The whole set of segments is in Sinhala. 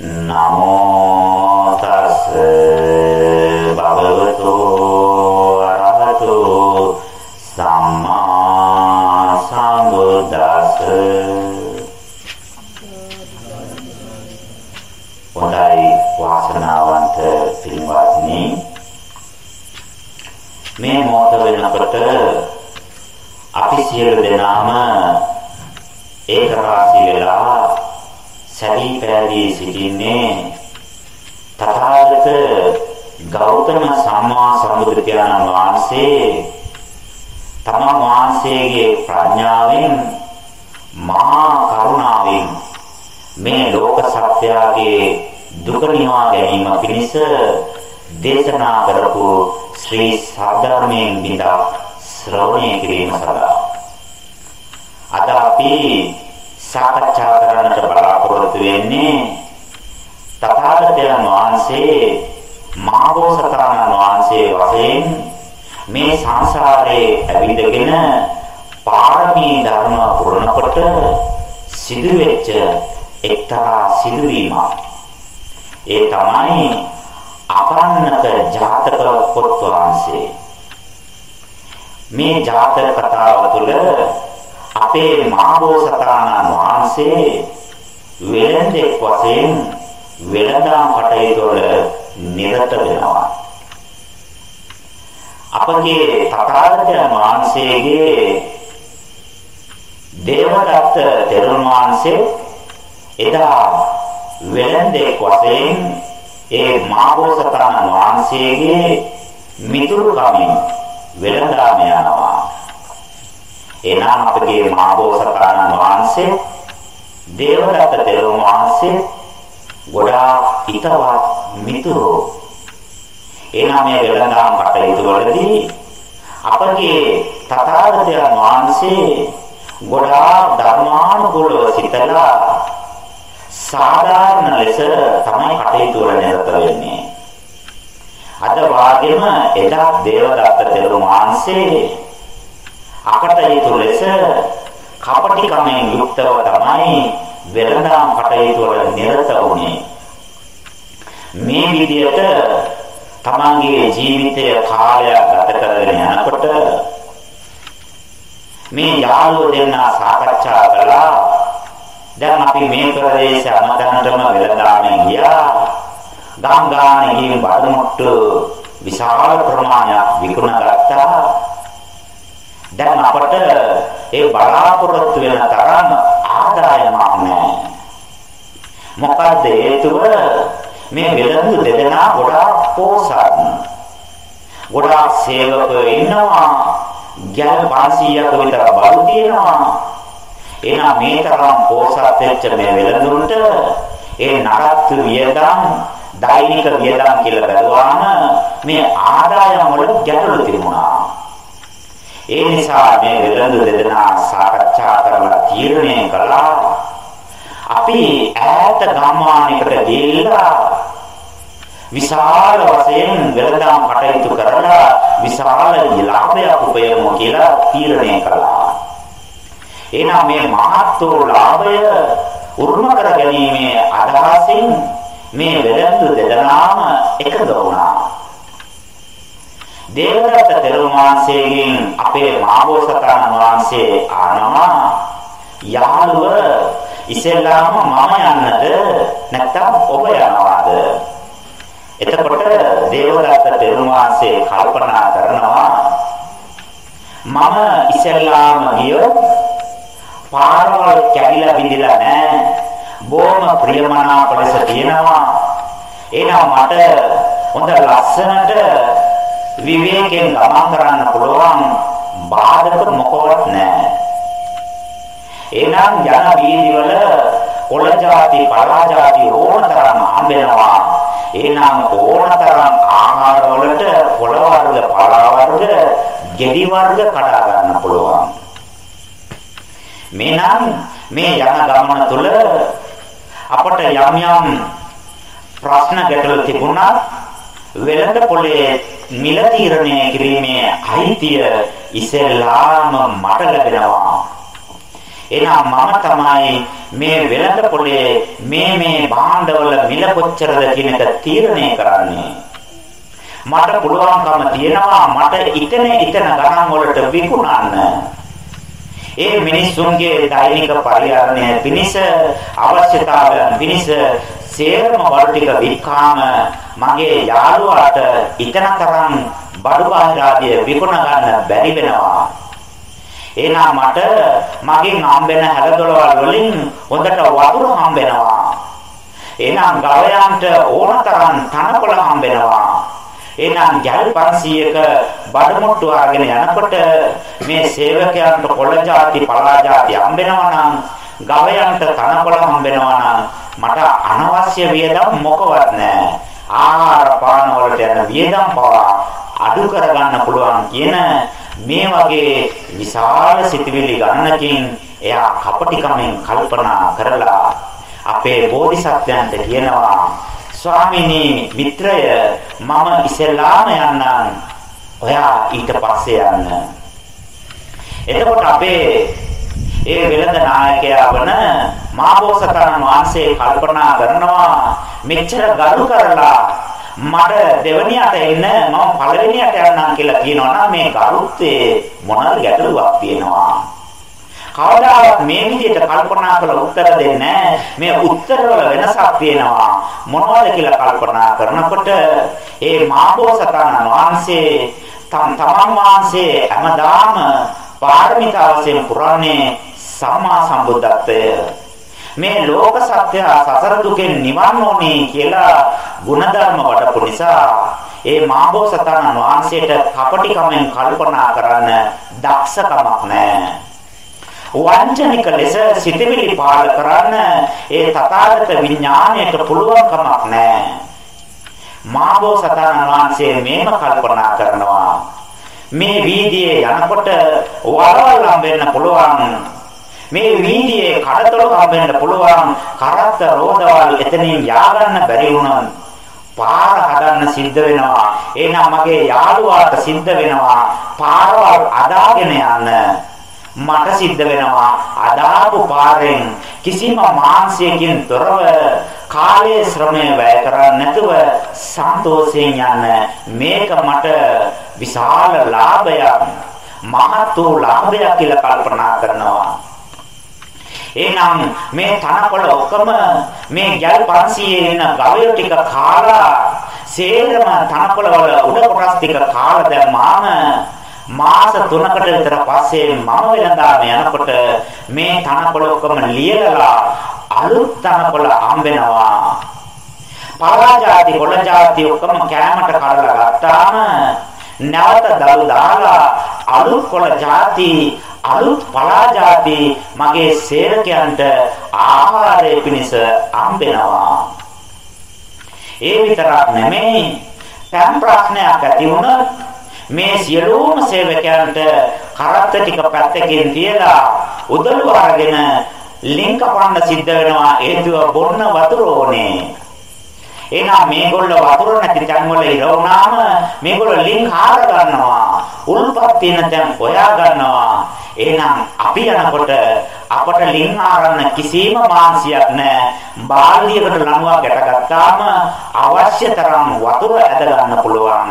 නමෝ වහන්සේ වෙළඳෙක් වශයෙන් වෙළඳාම් කටයුතු වල නිරත වෙනවා. අපගේ තථාගතයන් වහන්සේගේ දේවදත්ත තෙරුන් වහන්සේ එදා වෙළඳෙක් වශයෙන් ඒ මහබෝසතාණන් වහන්සේගේ මිතුරු කමින් වෙළඳාම යනවා. එනම් අපගේ මාබෝසතාණන් වහන්සේ දේවදත්ත තෙරුන් වහන්සේ ගොඩාක් හිතවත් මිතුරෝ එනම් මේ වෙළඳාම් කටයුතු වලදී අපගේ තථාගතයන් වහන්සේ ගොඩාක් ධර්මානුකූලව සිතලා සාධාරණ ලෙස තමයි කටයුතු වල නිරත වෙන්නේ. අද වාගේම එදා දේවදත්ත තෙරුන් වහන්සේ අකටයුතු ලෙස කපටිකමෙන් යුක්තව තමයි වෙළඳාම් කටයුතු වල නිරත වුනේ. මේ විදිහට තමන්ගේ ජීවිතය කාලය ගත කරගෙන යනකොට මේ යාළුවෝ දෙන්නා සාකච්ඡා කළා. දැන් අපි මේ ප්‍රදේශ අමතනටම වෙළඳාමෙන් ගියා. ගංගානේ ගිහින් බඩමුට්ටු විශාල ප්‍රමාණයක් විකුණගත්තා. දැන් අපට ඒ බලාපොරොත්තු වෙන තරම් ආදායමක් නැහැ. මොකද හේතුව මේ වෙළඳු දෙදෙනා ගොඩාක් පෝසත්. ගොඩාක් සේවකයෝ ඉන්නවා. ගැල් 500ක විතර බඩු තියෙනවා. එහෙනම් මේ තරම් පෝසත් වෙච්ච මේ වෙළඳුන්ට ඒ නරත්තු වියදම් දෛනික වියදම් කියලා බැලුවාම මේ ආදායම වල ගැටලු තිබුණා. ඒ නිසා මේ වෙළඳ දෙදෙනා සාකච්ඡා කරලා තීරණය කළා අපි ඈත ගම්මානයකට ගිහිල්ලා විශාල වශයෙන් වෙළඳාම් කටයුතු කරලා විශාල ලාභයක් උපයමු කියලා තීරණය කළා. එනම් මේ මහත් වූ ලාභය උරුම කර ගැනීමේ අදහසින් මේ වෙළඳ දෙදෙනාම එකඟ වුණා. දේවදත්ත තෙරුන් වහන්සේගෙන් අපේ මාබෝසතාණන් වහන්සේ ආනවා යාළුව ඉස්සෙල්ලාම මම යන්නද? නැත්නම් ඔබ යනවාද? එතකොට දේවදත්ත තෙරුන් වහන්සේ කල්පනා කරනවා මම ඉස්සෙල්ලාම ගියොත් පාරවල් කැඩිලා බිඳිලා නැහැ. බොහොම ප්‍රියමනාප ලෙස තියෙනවා. එහෙනම් මට හොඳ ලස්සනට විවේකයෙන් ගමන් කරන්න පුළුවන් බාධක මොකවත් නැහැ. එනම් යන වීදිවල කොළ જાති, පලා જાති ඕනතරම් හම්බෙනවා. එනම් ඕනතරම් ආහාර වලට කොළ වර්ග, පලා වර්ග, ගෙඩි වර්ග කඩා ගන්න පුළුවන්. මේනම් මේ යන ගමන තුල අපට යම් යම් ප්‍රශ්න ගැටලු තිබුණා වෙළඳ පොලේ මිල තීරණය කිරීමේ අයිතිය ඉස්සෙල්ලාම මට ලැබෙනවා. එහෙනම් මම තමයි මේ වෙළඳ පොලේ මේ මේ භාණ්ඩවල මිල කොච්චරද කියන එක තීරණය කරන්නේ. මට පුළුවන්කම තියෙනවා මට ඉතන ඉතන ගණන් වලට විකුණන්න. ඒ මිනිසුන්ගේ දෛනික පරිහරණය පිණිස අවශ්‍යතාවයන් පිණිස සේරම වල ටික විකාම මගේ යාළුවාට ඉතනතරම් බඩු බාහිර ආදිය විකුණ ගන්න බැරි වෙනවා. එහෙනම් මට මගෙන් හම්බෙන හැලදොලවල් වලින් හොඳට වතුර හම්බෙනවා. එහෙනම් ගවයන්ට ඕනතරම් තනකොළ හම්බෙනවා. එහෙනම් ජල් 500ක බඩමුට්ටු අරගෙන යනකොට මේ සේවකයන්ට කොළ ಜಾති පලා ಜಾති හම්බෙනවා නම් ගවයන්ට තනකොළ හම්බෙනවා නම් මට අනවශ්‍ය වියදම් මොකවත් නැහැ. ආහාර පාන වලට යන වියදම් පවා අඩු කරගන්න පුළුවන් කියන මේ වගේ විශාල සිතිවිලි ගන්නකින් එයා කපටිකමෙන් කල්පනා කරලා අපේ බෝධිසත්වයන්ට කියනවා ස්වාමිනී මිත්‍රය මම ඉස්සෙල්ලාම යන්නම් ඔයා ඊට පස්සේ යන්න එතකොට අපේ ඒ වෙළඳ නායකයා වන මාබෝසතරන් වහන්සේ කල්පනා කරනවා මෙච්චර ගරු කරලා මට දෙවණියට එන්න මම පළවෙනියට යන්නම් කියලා කියනවා නම් මේ කරුත්තේ මොනවාද ගැටලුවක් තියෙනවා? කවදාවත් මේ විදිහට කල්පනා කරලා උත්තර දෙන්නේ මේ උත්තරවල වෙනසක් තියෙනවා. මොනවද කියලා කල්පනා කරනකොට ඒ මාබෝසතන වහන්සේ තම තමන් වහන්සේ හැමදාම පාරමිතා වශයෙන් පුරන්නේ සම්මා සම්බුද්ධත්වය මේ ලෝක සත්‍ය සසර දුකෙන් නිවන් ඕනේ කියලා ಗುಣධර්ම වඩපු නිසා ඒ මාබෝසතාණන් වහන්සේට කපටිකමෙන් කල්පනා කරන්න දක්ෂකමක් නැහැ. වංචනික ලෙස සිතවිලි පාල කරන්න ඒ තථාගත විඥාණයට පුළුවන් කමක් නැහැ. මාබෝසතාණන් වහන්සේ මේම කල්පනා කරනවා. මේ වීදියේ යනකොට වරවල් හම්බෙන්න පුළුවන් මේ වීදියේ කඩතොල හම්බෙන්න පුළුවන් කරත්ත රෝදවල් එතනින් ය아가න්න බැරි වුණා. පාර හදන්න සිද්ධ වෙනවා. එහෙනම් මගේ යාළුවාට සිද්ධ වෙනවා පාරවල් අදාගෙන යන්න. මට සිද්ධ වෙනවා අදාපු පාරෙන් කිසිම මාංශයකින් තොරව කාලයේ ශ්‍රමය වැය කරන්නේ නැතුව සන්තෝෂයෙන් යන්න මේක මට විශාල ලාභයක් මහත් වූ ලාභයක් කියලා කල්පනා කරනවා එහෙනම් මේ තනකොළ ඔක්කොම මේ ගැල් 500 එන ගවය ටික කාලා සේරම තනකොළ වල උඩ කොටස් ටික කාලා දැම්මාම මාස 3කට විතර පස්සේ මම වෙනදාම යනකොට මේ තනකොළ ඔක්කොම ලියලා අලුත් තනකොළ හම්බෙනවා. පාරාජාති කොළ ජාති ඔක්කොම කෑමට කඩලා ගත්තාම නැවත දළු දාලා අලුත් කොළ ජාති අලුත් පලාජාති මගේ සේවකයන්ට ආහාරය පිණිස හම්බෙනවා. ඒ විතරක් නෙමෙයි පෑම් ප්‍රශ්නයක් ඇති වුණොත් මේ සියලුම සේවකයන්ට කරත්ත ටික පැත්තකින් තියලා උදළු අරගෙන ලින්ක පන්න සිද්ධ වෙනවා හේතුව බොන්න වතුර ඕනේ. එහෙනම් මේගොල්ල වතුර නැති තැන් වල ඉර වුණාම මේගොල්ල ලින්ක් හාර ගන්නවා. උල්පත් තියෙන තැන් හොයා ගන්නවා. එහෙනම් අපි යනකොට අපට ලින් ආරන්න කිසිම මාංශයක් නැහැ. බාල්දියකට ලණුවක් ගැටගත්තාම අවශ්‍ය තරම් වතුර ඇද ගන්න පුළුවන්.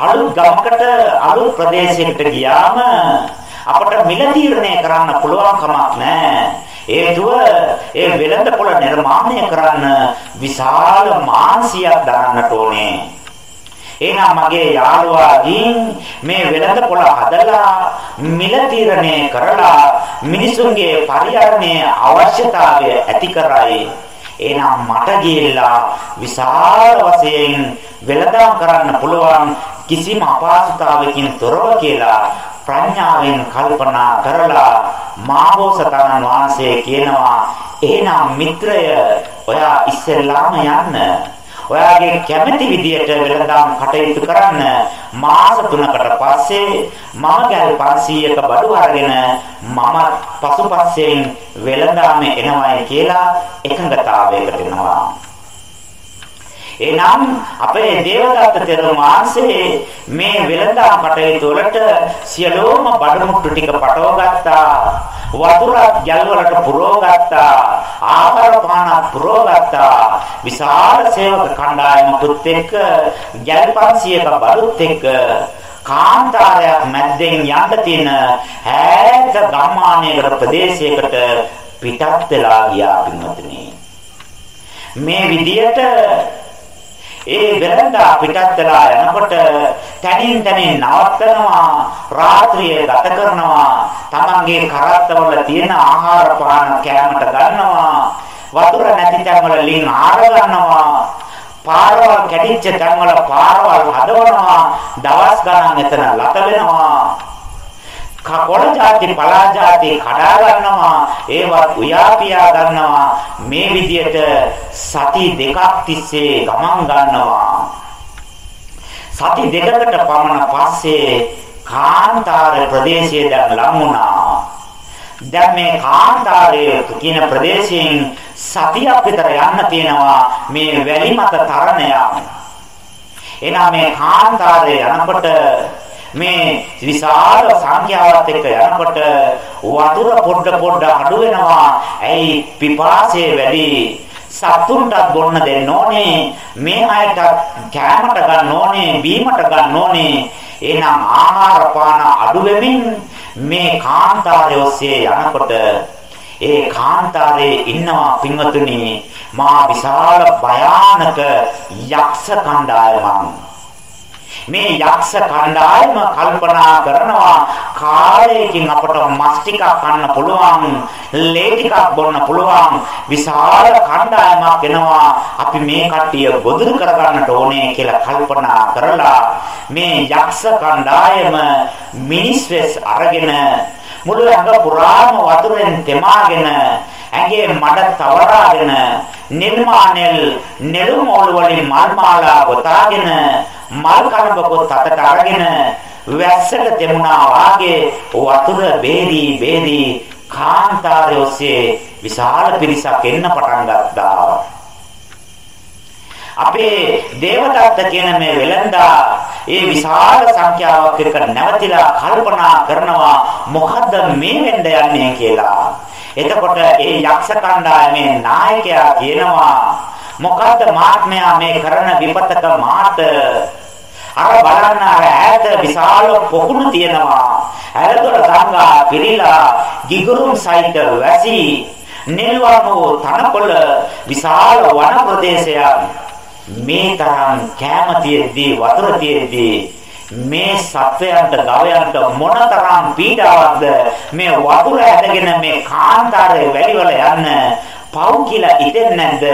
අලුත් ගමකට අලුත් ප්‍රදේශයකට ගියාම අපට මිල තීරණය කරන්න පුළුවන් කමක් නැහැ. හේතුව ඒ වෙළඳ පොළ නිර්මාණය කරන්න විශාල මාංශයක් දරන්නට ඕනේ. එහෙනම් මගේ යාළුවා ගින් මේ වෙළඳ පොළ හදලා මිල තීරණය කරලා මිනිසුන්ගේ පරිහරණයේ අවශ්‍යතාවය ඇති කරයි. එහෙනම් මට ගිහිල්ලා විශාල වශයෙන් වෙළඳාම් කරන්න පුළුවන් කිසිම අපහසුතාවයකින් තොරව කියලා ප්‍රඥාවෙන් කල්පනා කරලා මාබෝසතාණන් වහන්සේ කියනවා එහෙනම් මිත්‍රය ඔයා ඉස්සෙල්ලාම යන්න ඔයාගේ කැමැති විදියට වෙළඳාම් කටයුතු කරන්න මාස 3කට පස්සේ මම ගල් 500ක බඩු අරගෙන මම පසුපස්සෙන් වෙළඳාම එනවායි කියලා එකඟතාවයකට එනවා. එනම් අපේ දේවදත්ත තෙරුන් වහන්සේ මේ වෙළඳාම් කටයුතු වලට සියලෝම බඩමුට්ටු ටික පටවගත්තා. වතුරක් ජල් වලට පුරවගත්තා. ආහාර පාන පුරවගත්තා. විශාල සේවක කණ්ඩායමකුත් එක්ක ජල් 500ක බඩුත් එක්ක කාන්තාරයක් මැද්දෙන් යන්න තියෙන ඈත ගම්මානයකට ප්‍රදේශයකට පිටත් වෙලා ගියා පින්වතුනි මේ විදියට ඒ වෙරඳා පිටත් වෙලා යනකොට තනින් තනින් නවත්තනවා රාත්‍රියේ ගත කරනවා තමන්ගේ කරත්තවල තියෙන ආහාර පාන කෑමට ගන්නවා වතුර නැති තැන්වල ලින් ආර ගන්නවා පාරවල් කැඩිච්ච තැන්වල පාරවල් හදවනවා දවස් ගණන් එතන ලත වෙනවා. කොළ જાති පලා જાති කඩා ගන්නවා. ඒවත් උයාපියා ගන්නවා. මේ විදියට සති දෙකක් තිස්සේ ගමන් ගන්නවා. සති දෙකකට පමණ පස්සේ කාන්තාර ප්‍රදේශයේ දැන් ලං වුණා. දැන් මේ කාන්තාරයේ කියන ප්‍රදේශයෙන් සතියක් විතර යන්න තියෙනවා මේ වැලි මත තරණය. එනා මේ කාන්තාරයේ යනකොට මේ විශාල සංඛ්‍යාවත් එක්ක යනකොට වතුර පොඩ පොඩ අඩු වෙනවා. ඇයි පිපාසය වැඩි. සතුන්ටත් බොන්න දෙන්න ඕනේ. මේ අයට කෑමට ගන්න ඕනේ, බීමට ගන්න ඕනේ. එහෙනම් ආහාර පාන අඩු වෙමින් මේ කාන්තාරය ඔස්සේ යනකොට ඒ කාන්තාරයේ ඉන්නවා පින්වතුනි මා විශාල භයානක යක්ෂ කණ්ඩායමක් මේ යක්ෂ කණ්ඩායම කල්පනා කරනවා කාලයකින් අපට මස් ටිකක් කන්න පුළුවන් ලේ ටිකක් බොන්න පුළුවන් විශාල කණ්ඩායමක් එනවා. අපි මේ කට්ටිය ගොදුරු කරගන්නට ඕනේ කියලා කල්පනා කරලා මේ යක්ෂ කණ්ඩායම මිනිස් වෙස් අරගෙන මුළු ඇඟ පුරාම වතුරෙන් තෙමාගෙන ඇඟේ මඩ තවරාගෙන නිර්මාණෙල් නෙළුම් ඕල් වලින් මල් මාලා ගොතාගෙන මල් කලඹකොත් අතට අරගෙන වැස්සට දෙමුණා වාගේ වතුර බේරි බේරි කාන්තාරයේ ඔස්සේ විශාල පිරිසක් එන්න පටන් ගත්තා. අපේ දේවදත්ත කියන මේ වෙලඳා ඒ විශාල සංඛ්‍යාවක් එක්ක නැවතිලා කල්පනා කරනවා මොකද්ද මේ වෙන්න යන්නේ කියලා. එතකොට ඒ යක්ෂ කණ්ඩායමේ නායකයා කියනවා මොකද්ද මාත්මයා මේ කරන විපතක මාත අර බලන්න අර ඈත විශාල පොකුණු තියෙනවා. ඇලදොල ගංගා පිරීලා ගිගුරුම් සහිත වැසි නිල්වනෝ තනකොළ විශාල වන ප්‍රදේශයක්. මේ තරම් කැම තියෙද්දී වතුර තියෙද්දී මේ සත්වයන්ට ගවයන්ට මොනතරම් පීඩාවක්ද? මේ වතුර ඇදගෙන මේ කාන්තාරයේ වැලිවල යන්න පව් කියලා ඉතින් නැද්ද?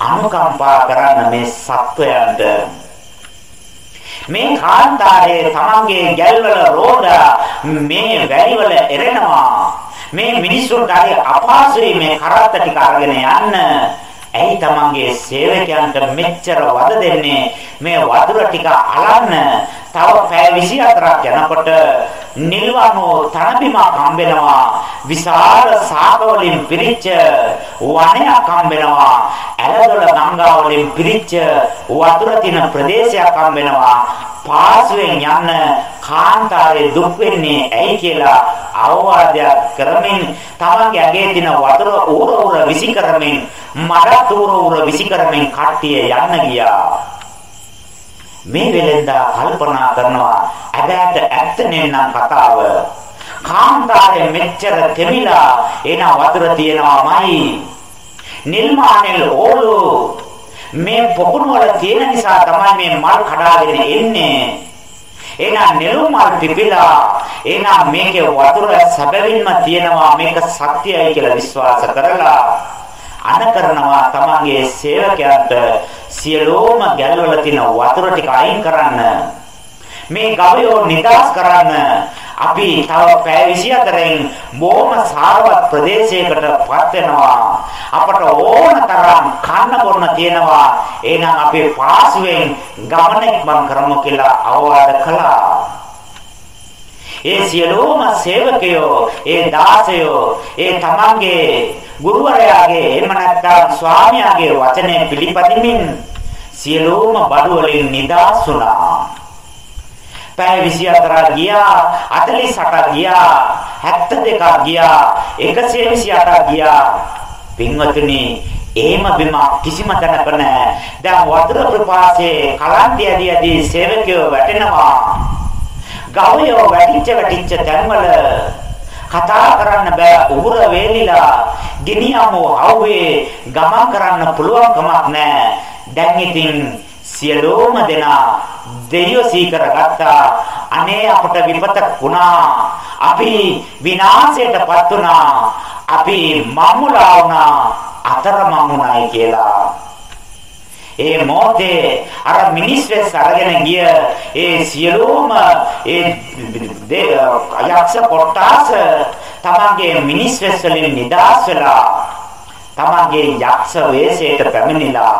අනුකම්පා කරන්න මේ සත්වයන්ට. මේ කාන්තාරයේ තමන්ගේ ගැල්වල රෝදා මේ වැලිවල එරෙනවා. මේ මිනිස්සුන්ට හරි අපහසුයි මේ කරත්ත ටික අරගෙන යන්න. ඇයි තමන්ගේ සේවකයන්ට මෙච්චර වද දෙන්නේ? මේ වතුර ටික අලන්න තව පැය 24ක් යනකොට නිල්වනෝ තනබිමක් හම්බෙනවා. විශාල සාග වලින් පිරිච්ච වනයක් හම්බෙනවා. ඇලදොල ගංගා වලින් පිරිච්ච වතුර තියෙන ප්‍රදේශයක් හම්බෙනවා. පාසුවෙන් යන්න කාන්තාරේ දුක් වෙන්නේ ඇයි කියලා අවවාදයක් කරමින් තමන්ගේ අගේ තියෙන වතුර ඌර ඌර විසි කරමින් මඩ ඌර ඌර විසි කරමින් කට්ටිය යන්න ගියා. මේ වෙලෙන්දා කල්පනා කරනවා ඇබෑට ඇත්ත නෙන්නම් කතාව. කාන්තාරේ මෙච්චර තෙමිලා එන වතුර තියනවාමයි නිර්මාණෙල් ඕලු. මේ පොකුණු වල තියෙන නිසා තමයි මේ මල් කඩාගෙන එන්නේ. එහෙනම් නෙළුම් මල් පිපිලා එහෙනම් මේකේ වතුර සැබවින්ම තියෙනවා මේක සත්‍යයි කියලා විශ්වාස කරලා. අන කරනවා තමන්ගේ සේවකයන්ට සියලෝම ගැල්වල තියෙන වතුර ටික අයින් කරන්න. මේ ගවයෝ නිදාස් කරන්න අපි තව පැය 24න් බොහොම සාරවත් ප්‍රදේශයකටපත් වෙනවා. අපට ඕන තරම් කන්න බොන්න තියෙනවා. එහෙනම් අපි පාසුවෙන් ගමනක් මං කරමු කියලා අවවාද කළා. ඒ සියලුම සේවකයෝ, ඒ දාසයෝ, ඒ තමන්ගේ ගුරුවරයාගේ එහෙම නැත්නම් ස්වාමියාගේ වචනේ පිළිපදිමින් සියලුම බඩු වලින් නිදහස් වුණා. පැය 24ක් ගියා 48ක් ගියා 72ක් ගියා 128ක් ගියා. පින්වතුනි එහෙම බිම කිසිම තැනක නැහැ. දැන් වතුර ප්‍රපාසයේ කලන්ති ඇදී ඇදී සේවකයෝ වැටෙනවා. ගවයෝ වැටිච්ච වැටිච්ච තැන්වල කතා කරන්න බෑ. උගුර වේලිලා ගෙනියමු අවුවේ ගමන් කරන්න පුළුවන් කමක් නැහැ දැන් ඉතින් සියලුම දෙනා දෙවියෝ සීකරගත්තා අනේ අපට විපතක් වුණා. අපි විනාශයටපත් වුණා. අපි මම්මුලා වුණා. අතරමං වුණායි කියලා. ඒ මොහොතේ අර මිනිස් වෙස් අරගෙන ගිය ඒ සියලුම ඒ අයක්ෂ කොටාස තමන්ගේ මිනිස් වෙස් වලින් නිදාස් වෙලා තමන්ගේ යක්ෂ වේශයට පැමිණිලා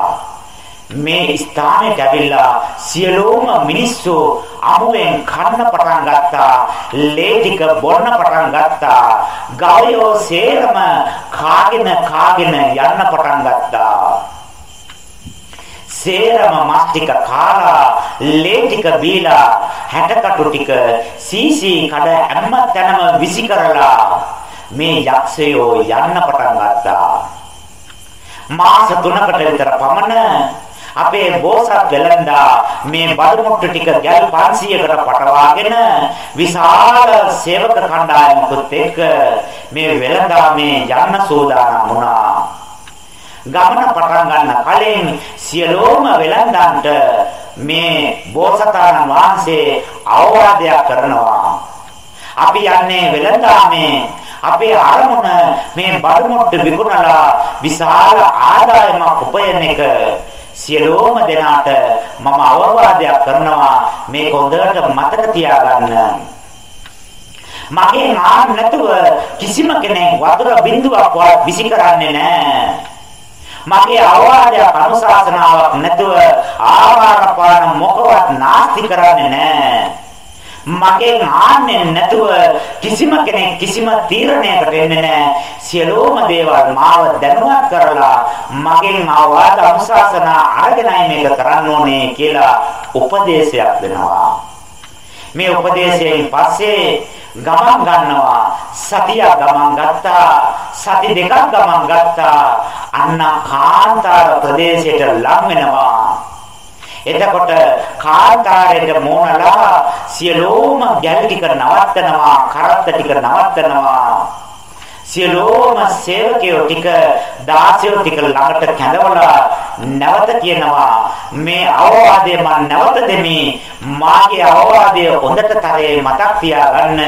මේ ස්ථානයට ඇවිල්ලා සියලුම මිනිස්සු අමුවෙන් කන්න පටන් ගත්තා ලේ ටික බොන්න පටන් ගත්තා ගවයෝ සේරම කාගෙන කාගෙන යන්න පටන් ගත්තා. සේරම මස් ටික කාලා ලේ ටික බීලා හැටකටු ටික සීසී කඩ හැම තැනම විසි කරලා මේ යක්ෂයෝ යන්න පටන් ගත්තා මාස 3කට විතර පමණ අපේ බෝසත් වෙලඳා මේ බඩමුට්ටු ටික ගැල් 500කට පටවාගෙන විශාල සේවක කණ්ඩායමකුත් එක්ක මේ වෙලඳා මේ යන්න සූදානම් වුණා. ගමන පටන් ගන්න කලින් සියලෝම වෙලඳන්ට මේ බෝසතාණන් වහන්සේ අවවාදයක් කරනවා. අපි යන්නේ වෙලඳාමේ අපේ අරමුණ මේ බඩමුට්ටු විකුණලා විශාල ආදායමක් උපයන එක සියලුම දෙනාට මම අවවාදයක් කරනවා මේක හොඳට මතක තියාගන්න. මගේ නාම නැතුව කිසිම කෙනෙක් වතුර බිඳුවක්වත් විසි කරන්නේ නැහැ. මගේ අවවාදයක් අනුශාසනාවක් නැතුව ආහාර පාන මොකවත් නාස්ති කරන්නේ නැහැ. මගෙන් ආන්නේ නැතුව කිසිම කෙනෙක් කිසිම තීරණයකට එන්නේ නැහැ. සියලුම දේවල් මාව දැනුවත් කරලා මගෙන් ආවාද අනුශාසනා අරගෙනයි මේක කරන්න ඕනේ කියලා උපදේශයක් දෙනවා. මේ උපදේශයෙන් පස්සේ ගමන් ගන්නවා. සතිය ගමන් ගත්තා. සති දෙකක් ගමන් ගත්තා. අන්න කාන්තාර ප්‍රදේශයට ලං වෙනවා. එතකොට කාන්තාරයට මෝනලා සියලෝම ගැල් ටික නවත්තනවා කරත්ත ටික නවත්තනවා. සියලෝම සේවකයෝ ටික දාසයෝ ටික ළඟට කැඳවලා නැවත කියනවා මේ අවවාදය මම නැවත දෙමි. මාගේ අවවාදය හොඳට තරේ මතක් තියාගන්න.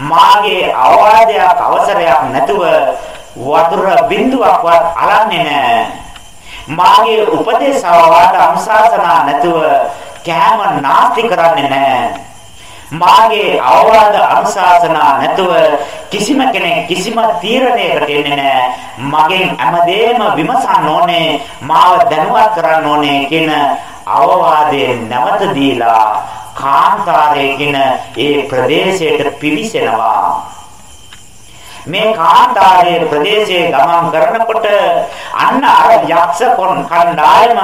මාගේ අවවාදයක් අවසරයක් නැතුව වතුර බිඳුවක්වත් අලන්නේ නැහැ මාගේ උපදේශවවාද අනුශාසනා නැතුව කෑම නාස්ති කරන්නේ නැහැ. මාගේ අවවාද අනුශාසනා නැතුව කිසිම කෙනෙක් කිසිම තීරණයකට එන්නේ නැහැ. මගෙන් හැමදේම විමසන්න ඕනේ, මාව දැනුවත් කරන්න ඕනේ කියන අවවාදයේ නැවත දීලා කාන්තාරයේ කියන ඒ ප්‍රදේශයට පිවිසෙනවා. මේ කාන්තාරයේ ප්‍රදේශයේ ගමන් කරනකොට අන්න අර යක්ෂ කණ්ඩායම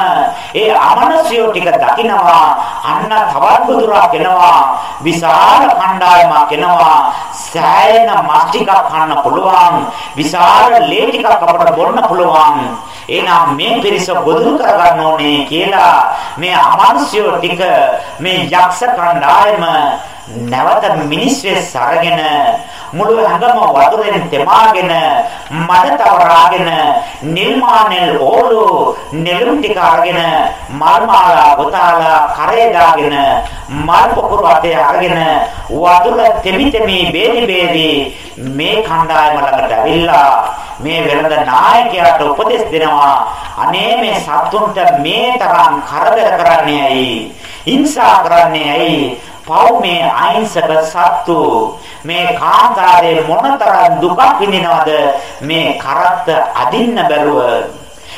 ඒ අමනසියෝ ටික දකිනවා. අන්න තවත් බුදුරක් එනවා විශාල කණ්ඩායමක් එනවා සෑයන මස් ටිකක් කන්න පුළුවන්. විශාල ලේ ටිකක් අපට බොන්න පුළුවන්. එහෙනම් මේ පිරිස ගොදුරු කරගන්න ඕනේ කියලා මේ අමනසියෝ ටික මේ යක්ෂ කණ්ඩායම නැවත මිනිස් වෙස් අරගෙන මුළු ඇඟම වතුරෙන් තෙමාගෙන මඩ තවරාගෙන නිල්මානෙල් ඕලු නෙළුම් ටික අරගෙන මල් මාලා ගොතාලා කරේ දාගෙන මල් පොකුරු අතේ අරගෙන වතුර තෙමි තෙමි බේරි බේරි මේ කණ්ඩායම ළඟට ඇවිල්ලා මේ වෙළඳ නායකයාට උපදෙස් දෙනවා. අනේ මේ සත්තුන්ට මේ තරම් කරදර කරන්නේ ඇයි? හිංසා කරන්නේ ඇයි? පව් මේ අහිංසක සත්තු. මේ කාන්තාරේ මොනතරම් දුකක් විඳිනවද? මේ කරත්ත අදින්න බැරුව.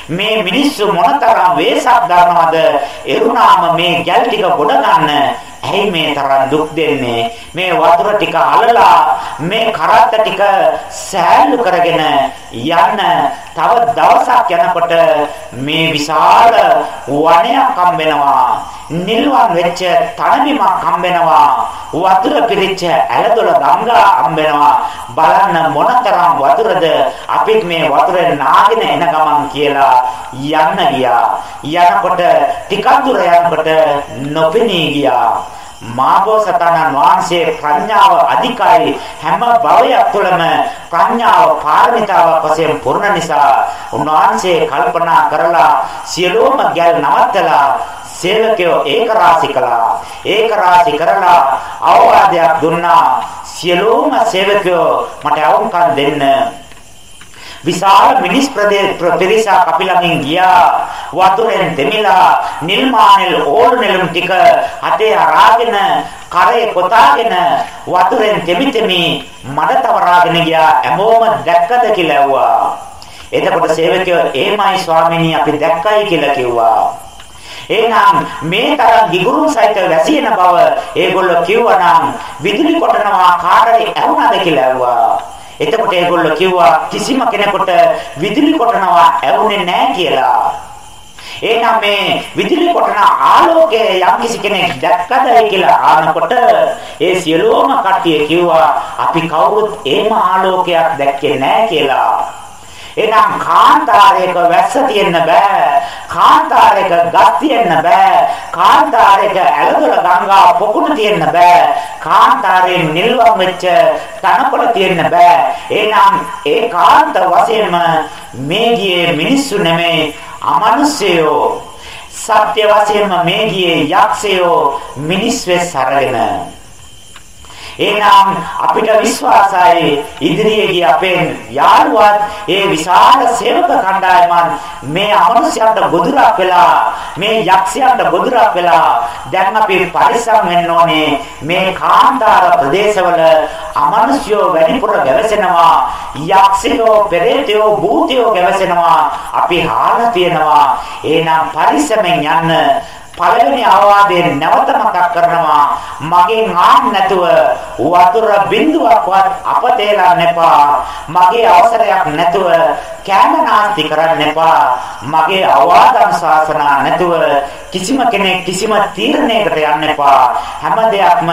මේ මිනිස්සු මොනතරම් වේසක් දරනවද? එරුණාම මේ ගැල් ටික ගොඩ ගන්න. ඇයි මේ තරම් දුක් දෙන්නේ? මේ වතුර ටික අලලා මේ කරත්ත ටික සෑල්ලු කරගෙන යන්න තව දවසක් යනකොට මේ විශාල වනයක් හම්බෙනවා. නිල්වන් වෙච්ච තනබිමක් හම්බෙනවා. වතුර පිරිච්ච ඇලදොල ගංගා හම්බෙනවා. බලන්න මොනතරම් වතුරද අපිත් මේ වතුරේ නාගෙන එන ගමන් කියලා යන්න ගියා. යනකොට ටිකක් දුර යනකොට නොපෙනී ගියා. මාබෝසතාණන් වහන්සේ ප්‍රඥාව අධිකයි. හැම භවයක් තුළම ප්‍රඥාව පාරමිතාවක් වශයෙන් පුරන නිසා උන්වහන්සේ කල්පනා කරලා සියලුම ගැල් නවත්තලා සේවකයෝ ඒක රාශි කළා. ඒක රාශි කරලා අවවාදයක් දුන්නා. සියලුම සේවකයෝ මට අවුම්කම් දෙන්න. විශාල මිනිස් ප්‍රදේශ කපිලමින් ගියා. වතුරෙන් දෙමිලා නිල්මානෙල් ඕල් නෙළුම් ටික අතේ අරාගෙන කරේ කොටාගෙන වතුරෙන් දෙමි දෙමි මඩ තවරාගෙන ගියා. හැමෝම දැක්කද? කියලා ඇහුවා. එතකොට සේවකයෝ එහෙමයි ස්වාමීනි අපි දැක්කයි කියලා කිව්වා. එහෙනම් මේ තරම් ගිගුරුම් සහිත වැසින බව ඒගොල්ලෝ කිව්වනම් විදුලි කොටනවා කාටරි ඇහුණාද? කියලා ඇහුවා. එතකොට ඒගොල්ලෝ කිව්වා කිසිම කෙනෙකුට විදුලි කොටනවා ඇවුනේ නැහැ කියලා. එහෙනම් මේ විදුලි කොටන ආලෝකය යම් කිසි කෙනෙක් දැක්කද කියලා ආනකොට ඒ සියලුම කට්ටිය කිව්වා අපි කවුරුත් එහෙම ආලෝකයක් දැක්කේ නැහැ කියලා. එහෙනම් කාන්තාරයක වැස්ස තියෙන්න බෑ. කාන්තාරයක ගස් තියෙන්න බෑ. කාන්තාරයක ඇලදොල ගංගා පොකුණ තියෙන්න බෑ. කාන්තාරයේ නිල්වම් වෙච්ච තනකොළ තියෙන්න බෑ. එහෙනම් ඒකාන්ත වශයෙන්ම මේ ගියේ මිනිස්සු නෙමෙයි අමනුෂ්‍යයෝ. සත්‍ය වශයෙන්ම මේ ගියේ යක්ෂයෝ මිනිස් වෙස් අරගෙන එහෙනම් අපිට විශ්වාසයි. ඉදිරියේ ගිය අපේ යාළුවත් ඒ විශාල සේවක කණ්ඩායමන් මේ අමනුෂ්‍යයන්ට ගොදුරක් වෙලා මේ යක්ෂයන්ට ගොදුරක් වෙලා දැන් අපි පරිස්සම් වෙන්න ඕනේ. මේ කාන්තාර ප්‍රදේශවල අමනුෂ්‍යෝ වැඩිපුර ගැවසෙනවා යක්ෂයෝ පෙරේතයෝ භූතයෝ ගැවසෙනවා. අපි හාලා තියෙනවා. එහෙනම් පරිස්සමෙන් යන්න පළවෙනි අවවාදයෙන් නැවත මතක් කරනවා මගෙන් ආන් නැතුව වතුර බිඳුවක්වත් අපතේලන්න එපා. මගේ අවසරයක් නැතුව කැමනාස්ති කරන්න එපා. මගේ අවවාදම් ශාසනා නැතුව කිසිම කෙනෙක් කිසිම තීරණයකට යන්න එපා. හැම දෙයක්ම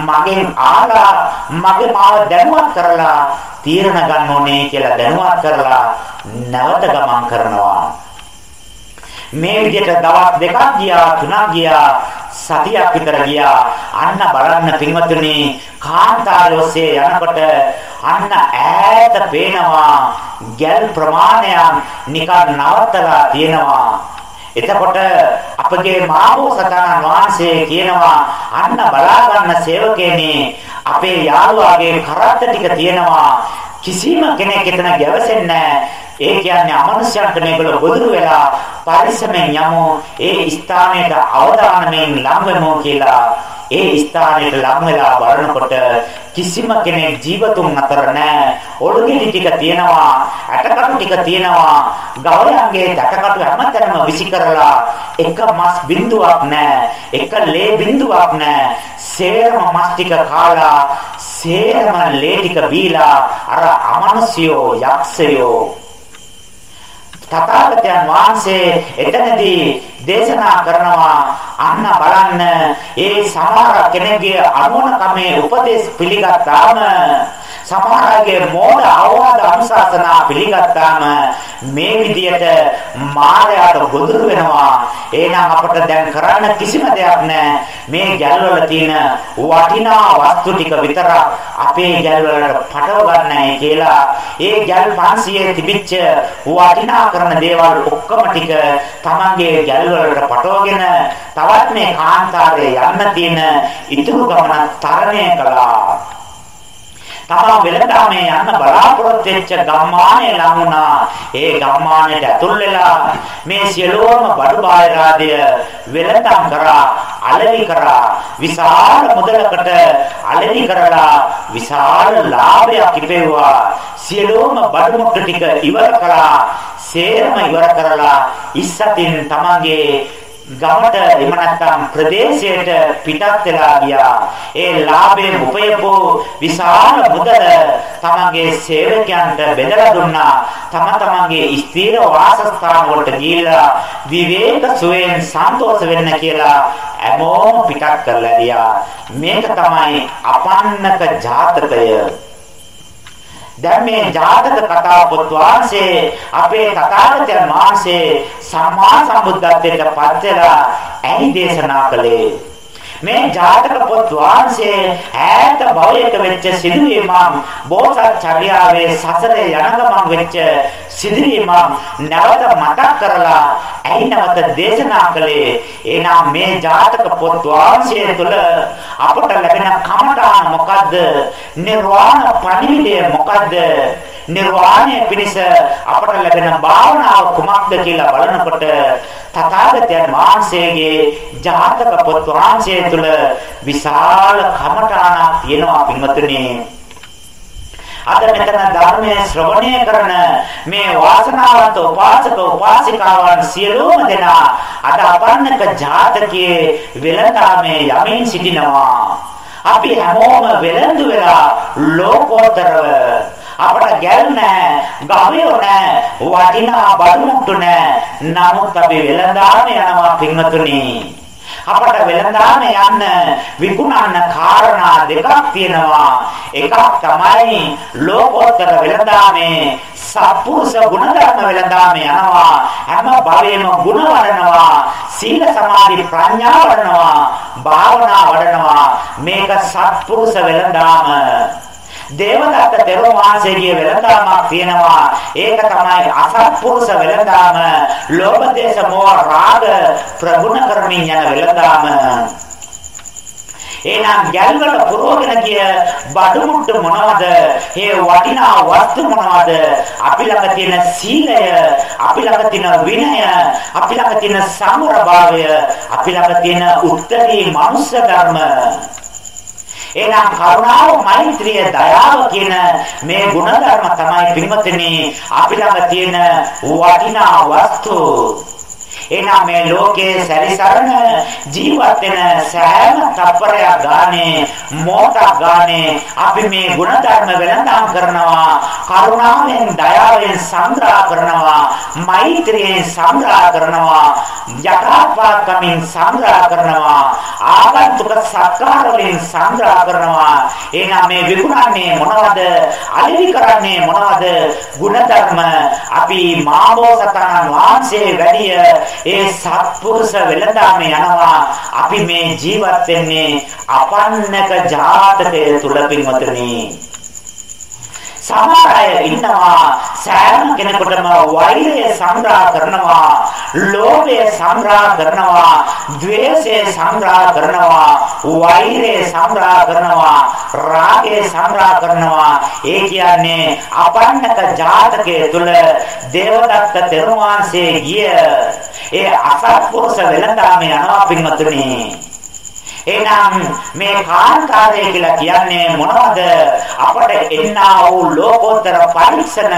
මගෙන් ආලා මගේ මාව දැනුවත් කරලා තීරණ ගන්න ඕනේ කියලා දැනුවත් කරලා නැවත ගමන් කරනවා. මේ විදිහට දවස් දෙකක් ගියා තුනක් ගියා සතියක් විතර ගියා. අන්න බලන්න පින්වතුනි කාන්තාරය ඔස්සේ යනකොට අන්න ඈත පේනවා ගැල් ප්‍රමාණයක් නිකන් නවතලා තියෙනවා. එතකොට අපගේ මාබෝසතාණන් වහන්සේ කියනවා අන්න බලා ගන්න සේවකයනේ අපේ යාළුවාගේ කරත්ත ටික තියෙනවා. කිසිම කෙනෙක් එතන ගැවසෙන්නේ ඒ කියන්නේ අමනුෂ්‍යයන්ට මේගොල්ලෝ ගොදුරු වෙලා පරිස්සමෙන් යමු. ඒ ස්ථානයට අවධානයෙන් ලං වෙමු කියලා ඒ ස්ථානයට ලං වෙලා බලනකොට කිසිම කෙනෙක් ජීවතුන් අතර නැහැ. ඔළුගෙඩි ටික තියෙනවා, ඇටකටු ටික තියෙනවා. ගවයන්ගේ ඇටකටු හැමතැනම විසි කරලා එක මස් බිඳුවක් නැහැ. එක ලේ බිඳුවක් නැහැ. සේරම මස් ටික කාලා, සේරම ලේ ටික බීලා අර අමනුෂ්‍යෝ යක්ෂයෝ තථාගතයන් වහන්සේ එතනදී දේශනා කරනවා. අන්න බලන්න ඒ සමහර කෙනෙකුගේ අනුවණකමේ උපදේශ පිළිගත්තාම සමහරගේ මෝඩ අවවාද අනුශාසනා පිළිගත්තාම මේ විදියට මායයට ගොදුරු වෙනවා. එහෙනම් අපිට දැන් කරන්න කිසිම දෙයක් නැහැ. මේ ගැල්වල තියෙන වටිනා වස්තු ටික විතරක් අපේ ගැල්වලට පටව ගන්නයි කියලා. ඒ ගැල් 500 තිබිච්ච වටිනා කරන දේවල් ඔක්කොම ටික තමන්ගේ ගැල්වලට පටවගෙන තවත් මේ කාන්තාරයේ යන්න තියෙන ඉතුරු ගමන තරණය කළා. තමා වෙලඳාමේ යන්න බලාපොරොත්තු වෙච්ච ගම්මානේ ලඟ වුණා. ඒ ගම්මානයට ඇතුල් වෙලා මේ සියලුම බඩු බාහිරාදය වෙලඳාම් කරා, අලෙවි කරා, විශාල මුදලකට අලෙවි කරලා විශාල ලාභයක් ඉපෙව්වා. සියලුම බඩු මුට්ටු ටික ඉවර කළා. සේරම ඉවර කරලා ඉස්සතින් තමන්ගේ ගමට එහෙම නැත්නම් ප්‍රදේශයට පිටත් වෙලා ගියා. ඒ ලාභයෙන් උපයපෝ විශාල මුදල තමන්ගේ සේවකයන්ට බෙදලා දුන්නා. තම තමන්ගේ ස්ථීර වාසස්ථාන වලට ගිහිල්ලා විවේක සුවයෙන් සන්තෝෂ වෙන්න කියලා හැමෝම පිටත් කරලා ගියා. මේක තමයි අපන්නක ජාතකය. දැන් මේ ජාතක කතා පොත් වාසේ අපේ තථාගතයන් වහන්සේ සම්මා සම්බුද්ධත්වයට පත් වෙලා ඇයි දේශනා කළේ? මේ ජාතක පොත් වාසේ ඈත භවයක වෙච්ච සිදුවීමක් බෝසත් චර්යාවේ සසරේ යන ගමන් වෙච්ච සිදුවීමක් නැවත මතක් කරලා ඇයි නැවත දේශනා කළේ? එනම් මේ ජාතක පොත් වාසේ තුල අපට ලැබෙන කමඨාන මොකද්ද? නිර්වාණ පණිවිඩය මොකද්ද? නිර්වාණය පිණිස අපට ලැබෙන භාවනාව කුමක්ද කියලා බලනකොට තථාගතයන් වහන්සේගේ ජාතක පොත් වහන්සේ තුල විශාල කමඨාණක් තියෙනවා පින්වතුනි අද මෙතන ධර්මයේ ශ්‍රවණය කරන මේ වාසනාවන්ත උපාසක උපාසිකාවන් සියලුම දෙනා අද අපන්නක ජාතකයේ වෙලඳාමේ යමින් සිටිනවා. අපි හැමෝම වෙලඳු වෙලා ලෝකෝත්තරව අපට ගැල් නැහැ, ගවයෝ නැහැ, වටිනා බඩු මුට්ටු නැහැ. නමුත් අපි වෙලඳාම යනවා පින්වතුනි. අපට වෙලඳාම යන්න විකුණන්න කාරණා දෙකක් තියෙනවා. එකක් තමයි ලෝකෝත්තර වෙලඳාමේ සත්පුරුෂ ගුණධර්ම වෙලඳාම යනවා. හැම භවයේම ගුණ වඩනවා. සීල සමාධි ප්‍රඥා වඩනවා. භාවනා වඩනවා. මේක සත්පුරුෂ වෙලඳාම දේවදත්ත තෙරුන් වහන්සේගේ වෙළඳාමක් තියෙනවා. ඒක තමයි අසත්පුරුෂ වෙළඳාම. ලෝභ දේශ මොහ රාග ප්‍රගුණ කරමින් යන වෙළඳාම. එහෙනම් ගැල්වල පුරවගෙන ගිය බඩමුට්ට මොනවද? ඒ වටිනා වස්තු මොනවද? අපි ළඟ තියෙන සීලය, අපි ළඟ තියෙන විනය, අපි ළඟ තියෙන සමරභාවය, අපි ළඟ තියෙන උත්තරී මනුෂ්‍ය ධර්ම එහෙනම් කරුණාව, මෛත්‍රිය, දයාව කියන මේ ගුණධර්ම තමයි පින්වත්නි අපි ළඟ තියෙන වටිනා වස්තු. එනම් මේ ලෝකයේ සැරිසරන ජීවත් වෙන සෑම තප්පරයක් ගානේ මොහොතක් ගානේ අපි මේ ගුණධර්ම වෙනඳාම් කරනවා කරුණාවෙන් දයාවෙන් සංග්‍රහ කරනවා මෛත්‍රියෙන් සංග්‍රහ කරනවා යථාර්ථකමින් සංග්‍රහ කරනවා ආගන්තුක සත්කාර වලින් සංග්‍රහ කරනවා. එහෙනම් මේ විකුණන්නේ මොනවද? අලිවි කරන්නේ මොනවද? ගුණධර්ම අපි මාබෝසතන වහන්සේ වැඩිය ඒ සත්පුරුෂ වෙලඳාම යනවා. අපි මේ ජීවත් වෙන්නේ අපන්නක ජාතකයේ තුල පින්වතුනි. සමහර අය ඉන්නවා. සෑම කෙනෙකුටම වෛරය සංග්‍රහ කරනවා ලෝභය සංග්‍රහ කරනවා ද්වේෂය සංග්‍රහ කරනවා වෛරය සංග්‍රහ කරනවා රාගය සංග්‍රහ කරනවා. ඒ කියන්නේ අපන්නක ජාතකයේ තුල දේවදත්ත තෙරුවන්සේ ගිය ඒ අසත්පුරුෂ වෙලඳාම යනවා පින්වතුනි. එහෙනම් මේ කාන්තාරය කියලා කියන්නේ මොනවද? අපට එන්නා වූ ලෝකෝත්තර පරීක්ෂණ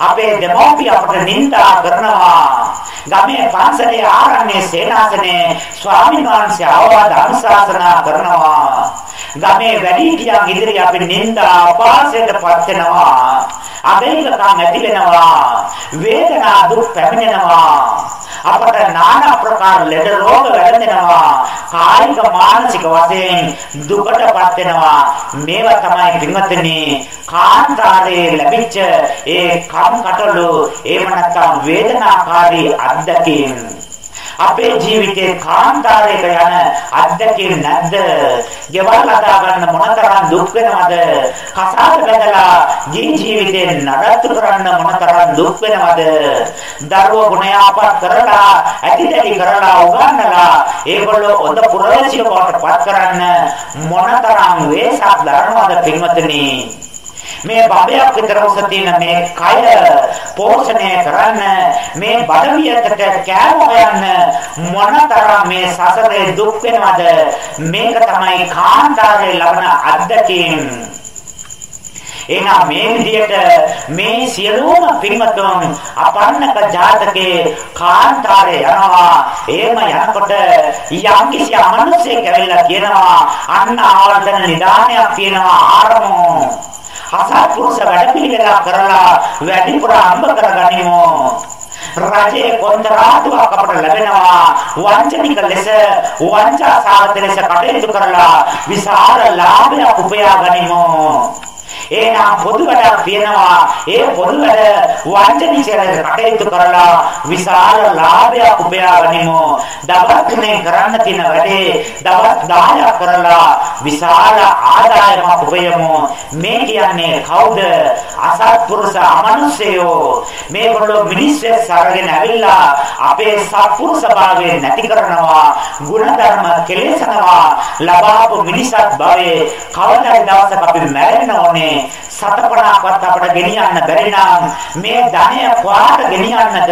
අපේ දෙමෝපිය අපට නිඳා කරනවා. ගමේ පන්සලේ ආරණ්‍ය සේනාසනේ ස්වාමීන් වහන්සේ අවවාද අනුශාසනා කරනවා. ගමේ වැඩිහිටියන් ඉදිරිය අපි නිඳා අපාසයට පත් වෙනවා. අබේකකම් ඇති වෙනවා. වේදනා දුක් පැමිණෙනවා. අපට নানা ප්‍රකාර ලෙඩ රෝග වැළඳෙනවා. කායික මානසික වශයෙන් දුකටපත් වෙනවා. මේවා තමයි පින්වත්නි කාන්තාරයේ ලැබිච්ච ඒ කම් කටළු එහෙම නැත්නම් වේදනාකාරී අත්දැකීම්. අපේ ජීවිතේ කාන්තාරයක යන අත්දැකීම් නැද්ද? ගෙවල් හදා ගන්න මොනතරම් දුක් වෙනවද? කසාද බැඳලා ජී ජීවිතේ නඩත්තු කරන්න මොනතරම් දුක් වෙනවද? දරුවෝ ගුණයාපත් කරලා ඇතිදැයි කරලා උගන්නලා ඒගොල්ලෝ හොඳ පුරවැසියෙකුට පත් කරන්න මොනතරම් වේසක් දරනවද පින්වත්නි? මේ බබයක් විතර උස තියෙන මේ කය පෝෂණය කරන්න මේ බඩවියකට කෑම හොයන්න මොනතරම් මේ සසරේ දුක් වෙනවද මේක තමයි කාන්තාරේ ලබන අත්දැකීම් එහෙනම් මේ විදිහට මේ සියලුම පින්වතුන් අපන්නක ජාතකේ කාන්තාරේ යනවා. එහෙම යනකොට යම් කිසි අමනුෂ්‍යයෙක් ඇවිල්ලා කියනවා අන්න ආවර්තන නිදානයක් තියෙනවා ආරමෝ. අසත්පුරුෂ වැඩපිළිවෙලක් කරලා වැඩිපුර අම්බ කරගනිමු. රජයේ කොන්දරාදුවක් අපට ලැබෙනවා වංචනික ලෙස වංචා සාගත ලෙස කටයුතු කරලා විශාල ලාභයක් උපයා ගනිමු එහෙනම් පොදු වැඩක් තියෙනවා. ඒ පොදු වැඩ වංචනිකව කටයුතු කරලා විශාල ලාභයක් උපයා ගනිමු. දවස් තුනේ කරන්න තියෙන වැඩේ දවස් 10ක් කරලා විශාල ආදායමක් උපයමු. මේ කියන්නේ කවුද? අසත්පුරුෂ අමනුෂ්‍යයෝ. මේගොල්ලෝ මිනිස්සු සරගෙන ඇවිල්ලා අපේ සත්පුරුෂ භාවය නැති කරනවා. ගුණධර්ම කෙලෙසනවා. ලබාපු මිනිසත් භවයේ කවදාද දවසක අපි මැරෙන්න ඕනේ. සතපණක්වත් අපට ගෙනියන්න බැරි නම් මේ ධනය කොහාට ගෙනියන්නද?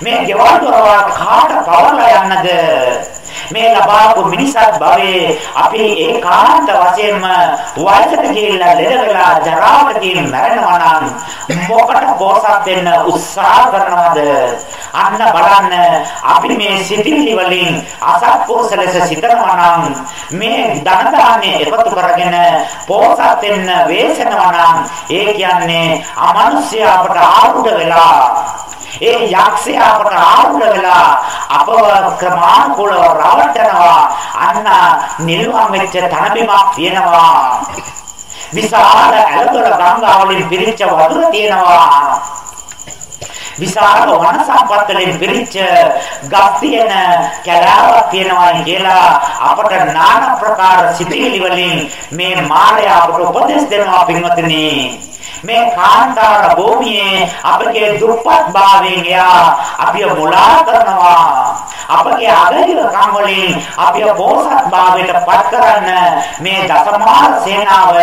මේ ගෙවල් දොරවල් කාට පවරලා යන්නද? මේ ලබාපු මිනිසත් භවයේ අපි ඒකාන්ත වශයෙන්ම වයසට ගිහිල්ලා ලෙඩ වෙලා ජරාවට ගිහින් මැරෙනවා නම් මොකට පොසත් වෙන්න උත්සාහ කරනවද? අන්න බලන්න අපි මේ සිතිවිලි වලින් අසත්පුරුෂ ලෙස සිතනවා නම් මේ ධන දාන්නේ එකතු කරගෙන පොසත් වෙන්න වේසනවා නම් ඒ කියන්නේ අමනුෂ්‍ය අපට ආරුඩ වෙලා ඒ යක්ෂයා අපට ආවුල වෙලා අපව ක්‍රමානුකූලව රවටනවා අන්න නිල්වන් වෙච්ච තනබිමක් තියෙනවා. විශාල ඇලතොල ගංගාවලින් පිරිච්ච වතුර තියෙනවා. විශාල වන සම්පත් වලින් පිරිච්ච ගස් තියෙන කැලාවක් තියෙනවා කියලා අපට নানা ප්‍රකාර සිතිවිලි වලින් මේ මායාවට උපදෙස් දෙනවා පින්වත්නි. මේ කාන්තාර භූමියේ අපගේ දුප්පත් භාවයෙන් එයා අපිව මුලා කරනවා. අපගේ අගහිරකම් වලින් අපිව බෝසත් භාවයට පත් කරන්න මේ දසමාර සේනාව